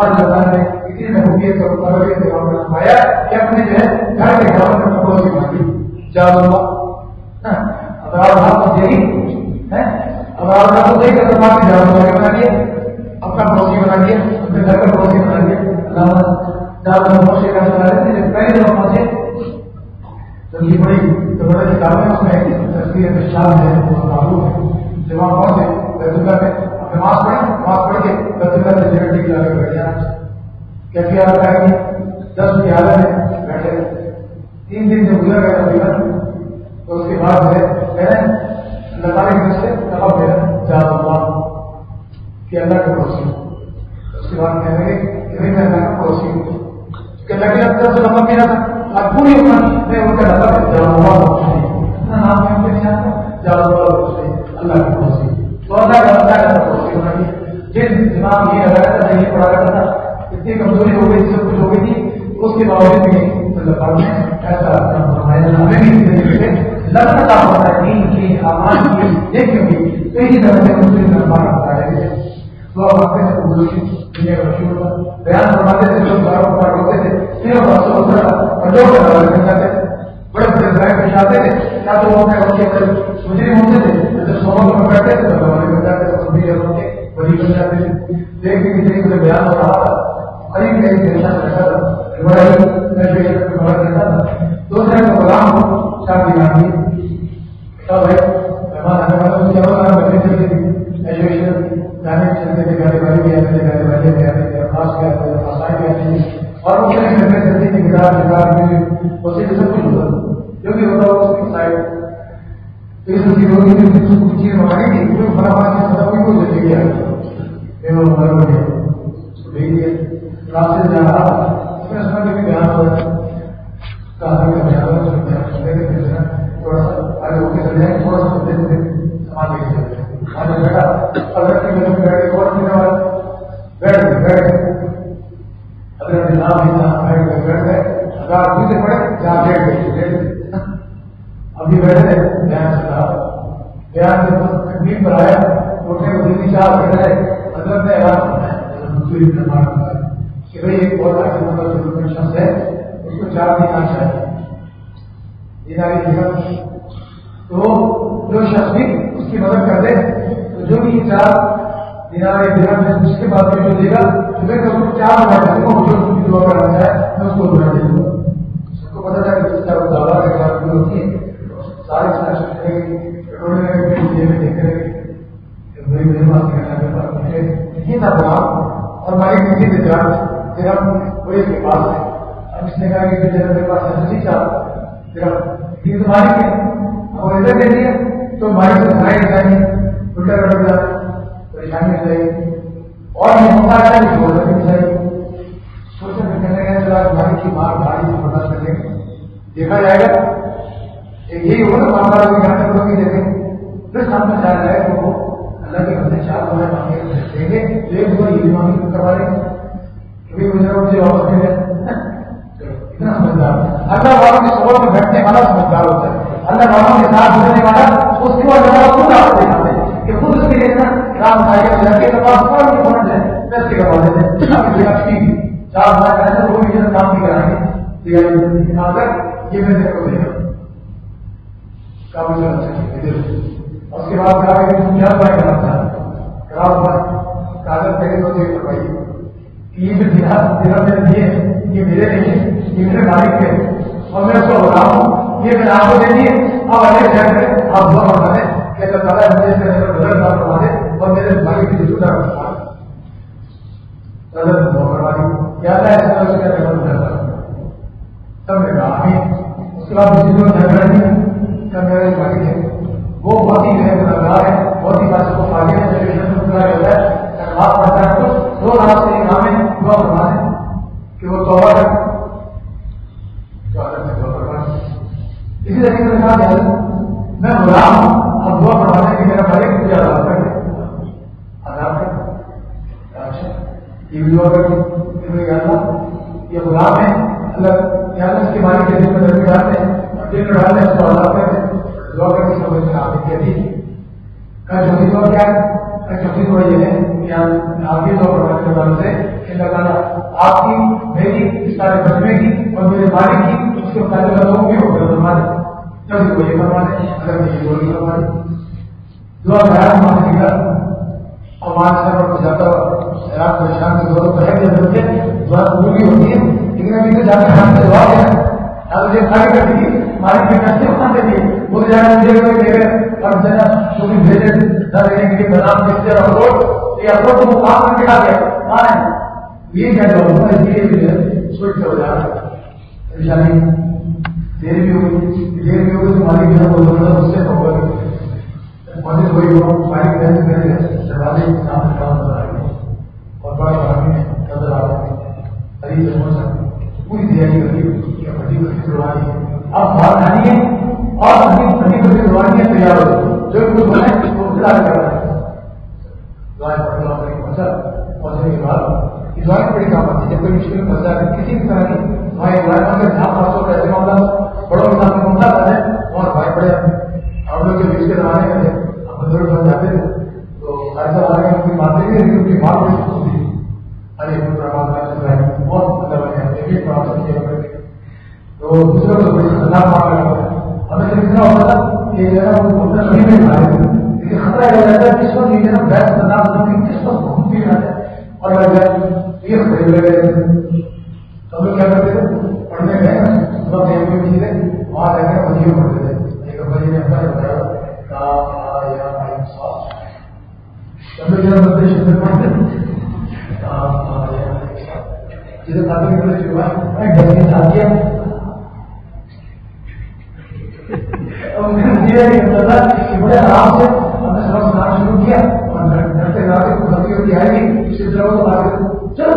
اور اللہ تعالیٰ نے اسی میں بھولی کو پروی سے معاملہ پایا کہ اپنے جو ہے گھر کے گھروں میں کپڑوں کی مانگی جاؤ اللہ اگر آپ ہاتھ تو دے اگر آپ ہاتھ تو دے کر تو آپ جاؤ اللہ بنا لیے اپنا پڑوسی بنا لیے اپنے گھر کا پڑوسی بنا لیے اللہ دعوت پہنچے کا سنا رہے تھے پہلے جب پہنچے تو یہ بڑی تو بڑا کتاب ہے اس میں تصویر شام ہے وہ معلوم ہے جب وہاں پہنچے بیت اللہ میں نماز پڑھے نماز پڑھ کے بیت اللہ میں سیکورٹی کے آگے بیٹھ جانا کیسی حالت ہے کہ دس کی حالت ہے بیٹھے تین دن سے گزر گئے تقریباً تو اس کے بعد ہے اللہ تعالیٰ کی طرف سے طلب ہے جاد اللہ کہ اللہ کے پڑوسی اس کے بعد کہنے لگے کہ میں اللہ کا پڑوسی ہوں کہ لگے اندر سے نمک ملا تھا اور پوری عمر میں ان کا نظر ہے جان اللہ نام میں نہیں آتا جان اللہ اللہ کی پڑوسی تو اللہ کا اللہ کا پڑوسی ہونا چاہیے جن دماغ یہ لگا تھا نہیں پڑا کرتا تھا اتنی کمزوری ہو گئی سب کچھ ہو گئی تھی اس کے باوجود بھی اللہ نے ایسا ہوتا ہے۔ دین آمان کی طرح سے مسلم دربار ہوتا ہے۔ سے دنیا کا تھا بیان فرماتے تھے ہوتے تھے۔ صرف ہوتا تھا اور بڑے بڑے ڈرائیو تھے۔ یا تو وہ کے اندر مجرم ہوتے تھے۔ جب میں بیٹھتے تھے۔ تو ہمارے بن جاتے تھے۔ وہی بن جاتے تھے۔ دیکھ کے بیان ہو رہا تھا۔ قریب قریب دیشا رکھا دوسرے کو غلام ہو چار آدمی سب ہے؟ ایجوکیشن جانے چلتے تھے گاڑی والی بھی آتے تھے گاڑی والے بھی آتے تھے خاص کے آسائی بھی آتے اور وہ کہیں کرتے چلتے تھے گٹار گٹار میوزک اسی سے سب کچھ ہوتا۔ جو بھی ہوتا اس کی سائڈ اس کی روزی میں کچھ چیز مانگے گی جو بڑا بات سب کوئی کو دے گیا ہمارا راستے جا رہا اس میں اس میں بھی بیان ہوا۔ ہے کہا کہ بیان ہوا ہے بیان ہوا تھوڑا سا آگے ہو کے چلے تھوڑا سا دے دے سامان لے کے چلے آگے بیٹھا اگر کی میں بیٹھ کے تھوڑا سا جاؤ بیٹھ گئے بیٹھ گئے۔ اگر نام ہی نہ بیٹھ گئے بیٹھ گئے۔ اگر آپ دوسرے پڑے جہاں بیٹھ گئے بیٹھ ابھی بیٹھے بیان سے کہا بیان کے تکلیف پر آیا اٹھنے کو دلی چار بیٹھ گئے حضرت نے اعلان دوسری نماز کہ بھائی ایک بہت اچھا مطلب شخص ہے اس کو چار دن آنا چاہیے تو جو شخص بھی اس کی مدد کر دے تو جو بھی چار دینار درم ہے اس کے بعد میں دے گا تو میں اس کو چار بنا کر دوں جو اس کی دعا کرنا چاہے میں اس کو بنا دے دوں۔ اس کو پتا چلا کہ اس کا دعوا کے بعد جو ہوتی ہے، ساری چیزیں دیکھ رہے بڑی مہربانی کرنا چاہتا مجھے نہیں تھا بڑا اور ہماری کسی سے جان درم بڑے کے پاس ہے اب اس نے کہا کہ جنرل کے پاس ہے نہیں چاہتا تیرا یہ تمہاری ہے اور ادھر دے دیا تو ہماری سے سنائی جائیں الٹا کر جاتا پریشانی اور یہ موقع ہے چاہیے سوچے میں کہنے گئے تو ہماری کی مار بھاری سے بتا سکیں دیکھا جائے گا۔ ایک یہی ہوگا ماں باپ کی گھر میں بھی دیکھیں۔ پھر سامنے جایا جائے تو وہ اللہ کے بندے چار دو مانگے دیں گے۔ تو ایک دو یہ مانگے کروا لیں۔ گے کبھی مجھے واپس دے دیں اتنا سمجھدار۔ اللہ والوں کے سبب میں بیٹھنے والا سمجھدار ہوتا ہے۔ اللہ والوں کے ساتھ جڑنے والا، اس کے بعد اللہ خود آپ دکھاتے ہیں کہ خود اس کے لیے رام بھائی کے لڑکے کے پاس کوئی نہیں پہنچ جائے پیسے کروا دیتے ہیں چار بھائی کا کوئی بھی کام نہیں کرائیں گے یہ میں کو اس کے بعد کہا کہ کیا کرنا کاغذ پہلے تو دیکھ کہ یہ جو میں دیے۔ یہ میرے نہیں یہ میرے مالک اور میں اس کو بتا ہوں، یہ میں نے آپ کو دے دیے۔ اگلے شہر میں آپ دعا کروا دیں کہ اللہ تعالیٰ مجھے بدل کروا اور میرے بھائی کی جھوٹا کیا دے اس سے کیا کرنا تب میں کہا اس کے بعد کسی کو جھگڑا نہیں کہ میرا ایک مالک ہے وہ بہت ہی میرے گناہگار ہے بہت ہی بات کو آگے ہے میرے جنم کو پورا ہوتا ہے معاف کرتا ہے تو دو رات سے کام ہے دعا کروا دیں کہ وہ توبہ کر تو اللہ نے دعا کروا دی اسی طریقے سے کہا کہ میں غلام ہوں اور دعا کروانے کہ میرا مالک مجھے آزاد کر دے آزاد کر دے اچھا یہ بھی دعا کر دی اللہ یہ غلام ہے اللہ یا اس کے مالک کے دل میں درمی ڈالتے ہیں اور دل میں ڈالتے ہیں اس کو آزاد کر دیں دعا کر کے سمجھ میں آپ کیا تھی کا چوتھی دعا کیا ہے کا چوتھی دعا یہ ہے کہ آپ کی دعا کروانے کے بعد سے کہ اللہ تعالیٰ آپ کی میری اس سارے بچنے کی اور میرے مالک کی اس کے متعلق لوگوں کی ہو فرما دیں چوتھی دعا یہ فرما دیں اگر میں یہ دعا فرما دیں دعا خیال کا اور وہاں سے پر جاتا رات کی دعا ہے کہ دعا قبول بھی ہوتی ہے لیکن ابھی تو جا کے سے دعا ہے اب مجھے کھائی کر دی مالک کے نشے وہاں سے وہ جا کے مجھے دے گئے اور جنا چھوٹی بھیجے نہ دینے کے لیے بادام دیکھتے اور روڈ یہ اپنا تو مقام میں کھا گیا کہاں ہے یہ کیا دعا ہوں میں دھیرے دھیرے سوچ کے ہو جا رہا پریشانی دیر بھی ہوگی دیر بھی ہوگی تو جو ہے وہ اس سے ہوگا مجھے کوئی ہو مالک کہتے میرے دروازے کے سامنے نظر آئے اور بڑا بڑا نظر آ رہے ہیں پوری تیاری کری روانی اب بات کھانی ہے، اور ابھی بڑی بڑی روانیاں تیار ہو۔ جو کچھ بنے وہ انتظار کر رہا ہے۔ پہنچا پہنچنے کے بعد یہ بڑی کام آتی ہے جب کوئی مشکل پھنسا ہے، کسی بھی طرح کی۔ بھائی دعائیں اگر جہاں پاس ہو ایسے معاملہ بڑوں کے سامنے پہنچا ہے، اور بھائی، بڑے ہم لوگ جو بیچ کے زمانے میں تھے ہم بزرگ بن جاتے تھے تو ایسا لگا کہ ان کی باتیں بھی ان کی بات ارے بہت تو دوسرے کو بڑی ہمیں ہوتا کہ کبھی نہیں لیکن خطرہ یہ رہتا ہے۔ کس وقت یہ کس وقت رہتا ہے اور یہ لگے رہتے ہیں تو ہم لوگ کیا کرتے تھے پڑھنے گئے صبح سے کوئی چیز ہے وہاں رہ کر وزیر پڑھتے تھے ایک بجے نے اپنا بتایا ہم لوگ جو ہے شبد پڑھتے جسے تعلیم کرنے کے بعد ڈر کے ساتھ کیا بڑے آرام سے ہم نے سبق سنانا شروع کیا اور ڈرتے ڈرتے کو غلطی ہوتی آئے گی اس سلسلہ کو آگے چلو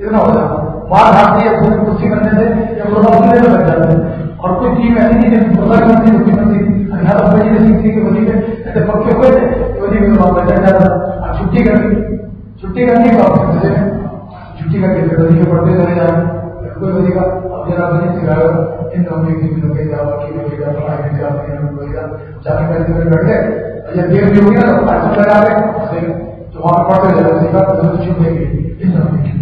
اتنا ہو جاتا بات ہاتھ دیا پوری کرسی کرنے سے یا پروگرام کرنے میں لگ جاتے ہیں اور کوئی ٹیم ایسی نہیں جیسے پروگرام کرتی ہے اسی کرتی اٹھارہ بجے سے سیکھتی کہ وزیر ایسے پکے ہوئے تھے وزیر میں وہاں بیٹھا جاتا اور چھٹی کر دی چھٹی کرنے کے بعد چھٹی کر کے پھر وزیر پڑھتے چلے جائیں کوئی وزیر کا اب ذرا بجے سکھایا ان نوکری کی بھی نوکری جاؤ کی نوکری جاؤ پڑھائی میں جاؤ کی نوکری جاؤ جانے کا دن بیٹھ گئے جب دیر بھی ہوگی نا تو پانچ گئے تو وہاں پڑھتے جائے سیکھا تو چھوٹ دے گی ان نوکری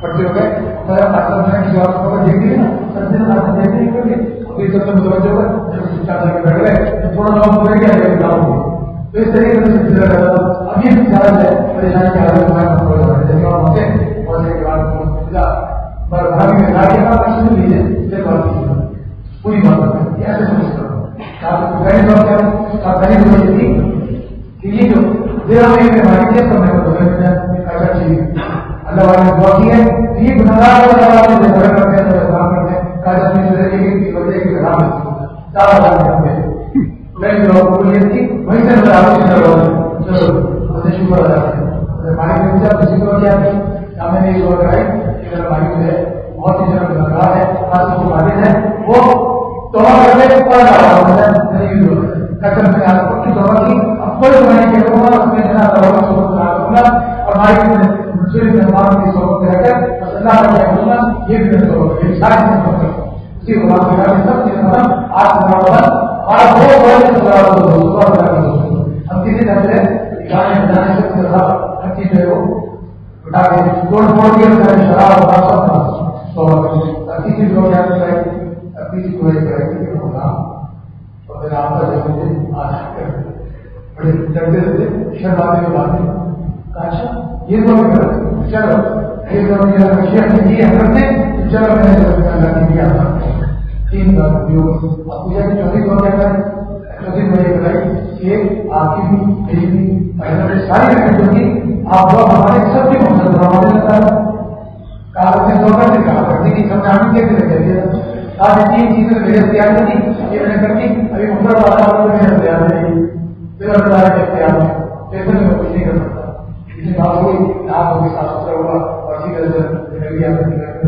پڑھتے ہو گئے میرا مطلب ہے۔ کہ آپ کو دیکھ لیے نا سے زیادہ دیکھ نہیں گے کوئی سب سے متوجہ ہوا جب چار بیٹھ گئے تھوڑا نام ہو گیا کام ہو تو اس طریقے سے آپ لوگ ہمارے سب مقصد ہمارے میں کہا کرتی دیا آج تین چیزیں میرے اختیار میں یہ میں نے کرتی ابھی عمر والا میرے اختیار میں پھر اللہ کے اختیار میں جیسے میں کچھ نہیں کر سکتا اس بات ہوئی آپ کو بھی صاف ستھرا ہوا اور اسی طرح سے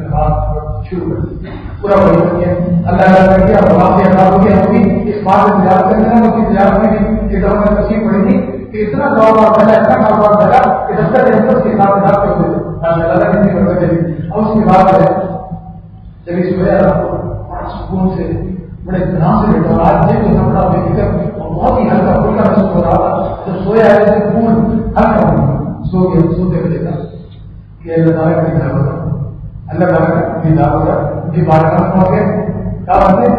بات شروع کر دی پورا کیا اللہ تعالیٰ کیا سے ہو گیا ہوگی اس بات میں تجارت کرنے اس کی تجارت میں ایک دفعہ تصویر پڑی تھی کہ اتنا کاروبار پھیلا اتنا کاروبار پھیلا کہ دفتر کے اندر کے ساتھ ہزار کرتے تھے اللہ نے اور اس کے بعد ہے، جب اس وجہ بڑا سکون سے، بڑے دھیان سے بیٹھا اور آج جب کپڑا بے فکر اور بہت ہی ہلکا پھلکا محسوس ہو رہا تھا جب سویا ہے اسے خون ہلکا ہو گیا، سو گیا سوتے ہوئے دیکھا کہ اللہ تعالیٰ کا دعا ہوگا اللہ تعالیٰ کا بھی دعا ہوگا بھی بارہ پہنچ گئے کیا بات ہے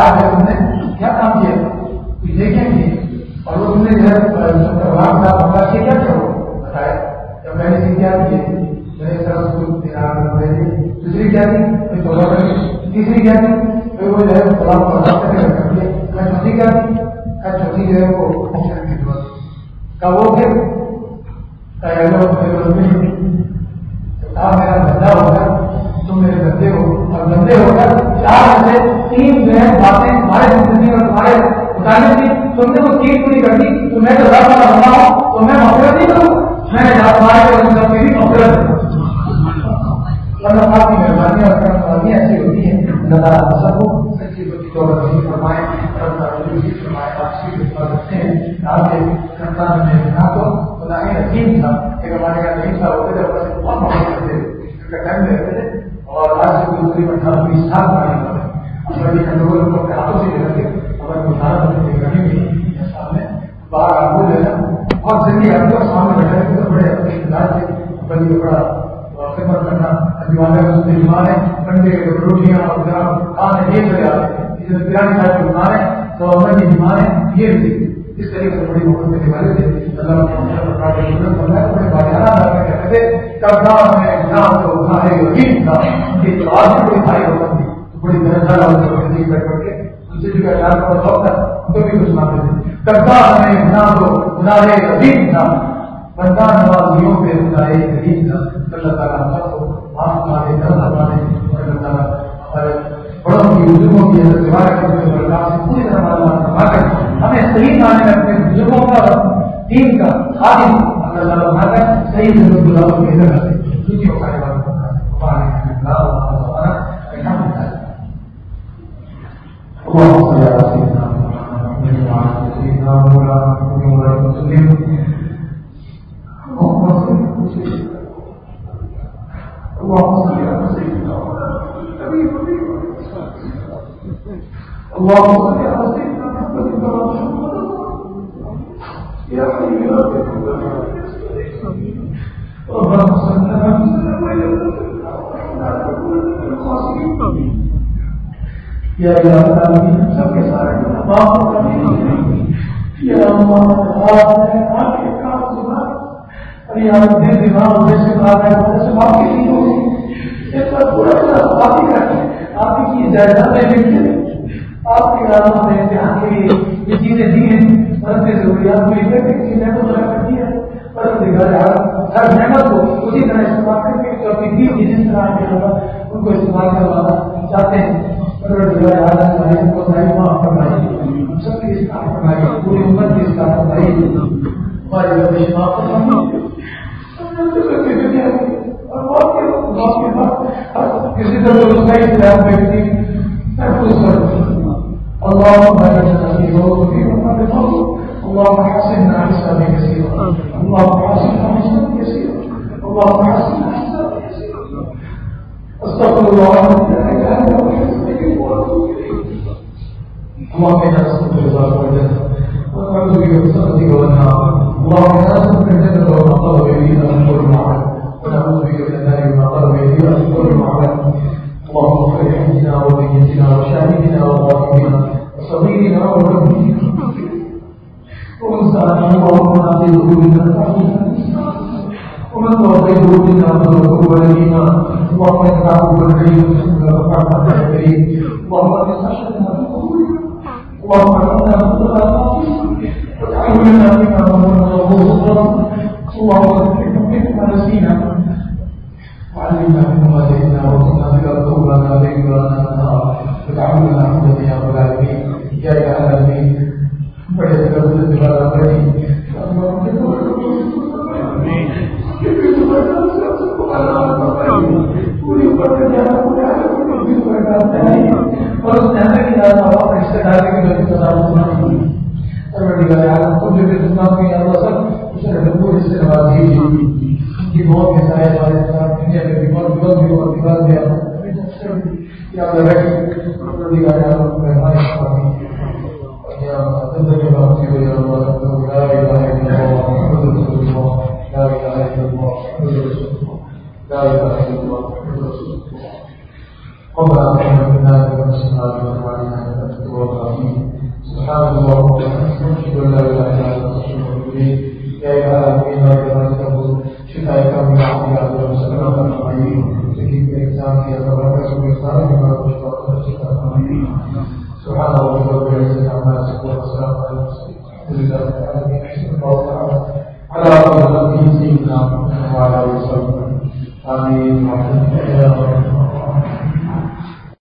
آج جب ہم نے کیا کام کیا؟ دیکھیں گے اور وہ تم نے جو ہے کیا کرو بتایا۔ جب میں نے کیا کیا میں نے سر دوسری کیا تیسری کیا پھر وہ جو ہے، سلام میں چوتھی کیا چوتھی جو ہے، وہ کا وہ پھر میرا بندہ ہوگا، تم میرے بندے ہو۔ اور بندے ہو کر چار سے تین جو ہے باتیں تمہارے زندگی اور تمہارے بتانے کی تم نے وہ تین پوری کر دی تو میں تو رب والا بندہ ہوں، تو میں مفرت نہیں کروں میں نے تمہارے میری مفرت اللہ پاک کی مہربانی اور کرم ایسی ہوتی ہے۔ اللہ تعالیٰ سب کو سچی بچی کو نہیں فرمائے رب تعالیٰ فرمائے، آپ سے حفاظت رکھتے ہیں آپ کے کرتا میں نہ تو خدا ہی حکیم تھا۔ ایک ہمارے یہاں نہیں تھا ہوتے تھے اپنے بہت محبت کرتے تھے۔ ٹائم میں رہتے تھے۔ اور آج سے دوسری اٹھارہ بیس سال پڑھائی کرتے ہیں اپنے کنٹرول کو ہاتھوں سے لے کے اپنے مشاہدہ کرنے کی کمی بھی سامنے باہر آپ بول لینا بہت زندگی آپ کو سامنے بیٹھے تو بڑے اپنے انداز سے بڑی بڑا خدمت کرنا دیوانے میں دیوانے بندے کے روٹیاں اور گرم کھانے یہ چلے آتے ہیں اس میں بریانی صاحب کی بیمار ہے تو اللہ کی بیمار ہے یہ بھی۔ اس طریقے سے بڑی محبت کرنے والے تھے اللہ کے ضرورت کرنا ہے بڑے تھے تو اٹھانے یقین تھا۔ کہ تو آج کوئی بھائی ہوتا تھی بڑی درجہ ہوتی بیٹھ کر کے ان سے جو اعلان کا وقت ہے ان کو بھی کچھ سناتے تھے۔ کردار میں نام تو اٹھانے یقین تھا۔ بندہ نوازیوں پہ خدائے کریم کا اللہ تعالیٰ سب کو معاف کرے کرم فرمائے اور اللہ تعالیٰ ہمارے بڑوں کی بزرگوں کی حضرت دوبارہ کرنے پر اللہ پوری طرح معلومات فرما کر ہمیں صحیح معنی میں اپنے بزرگوں کا دین کا خادم اللہ تعالیٰ بنا کر صحیح بزرگ گزاروں کے اندر رکھے کیونکہ وہ بات اللهم صل على سيدنا محمد وعلى سيدنا مولانا محمد وسلم اللهم صل على سيدنا اللهم صل على سيدنا محمد يا حي يا قيوم اللهم صل على يا إله العالمين سب کے سارے یا آپ کی جائیداد آپ کے عالم نے امتحان کے یہ چیزیں دی ہیں مرد کی ضروریات کو لکھے کہ کسی نعمت اللہ کرتی ہے پر ہر نعمت کو اسی طرح استعمال کر کے جو اپنی دی ہوئی جس طرح کے ہوگا ان کو استعمال کروانا چاہتے ہیں۔ سب کی استعمال فرمائیے پوری امت کی استعمال فرمائیے ہمارے رب کسی طرح محفوظ کر اللهم بارك لنا في وفي اللهم حسنا حسابا كثيرا اللهم حسنا حسابا كثيرا اللهم حسنا حسابا كثيرا استغفر الله لا اله الا هو اللهم انا نسالك رضاك والجنه ونعوذ بك من سخطك والنار. اللهم انا نسالك الجنه وما قرب اليها من قول معروف محمد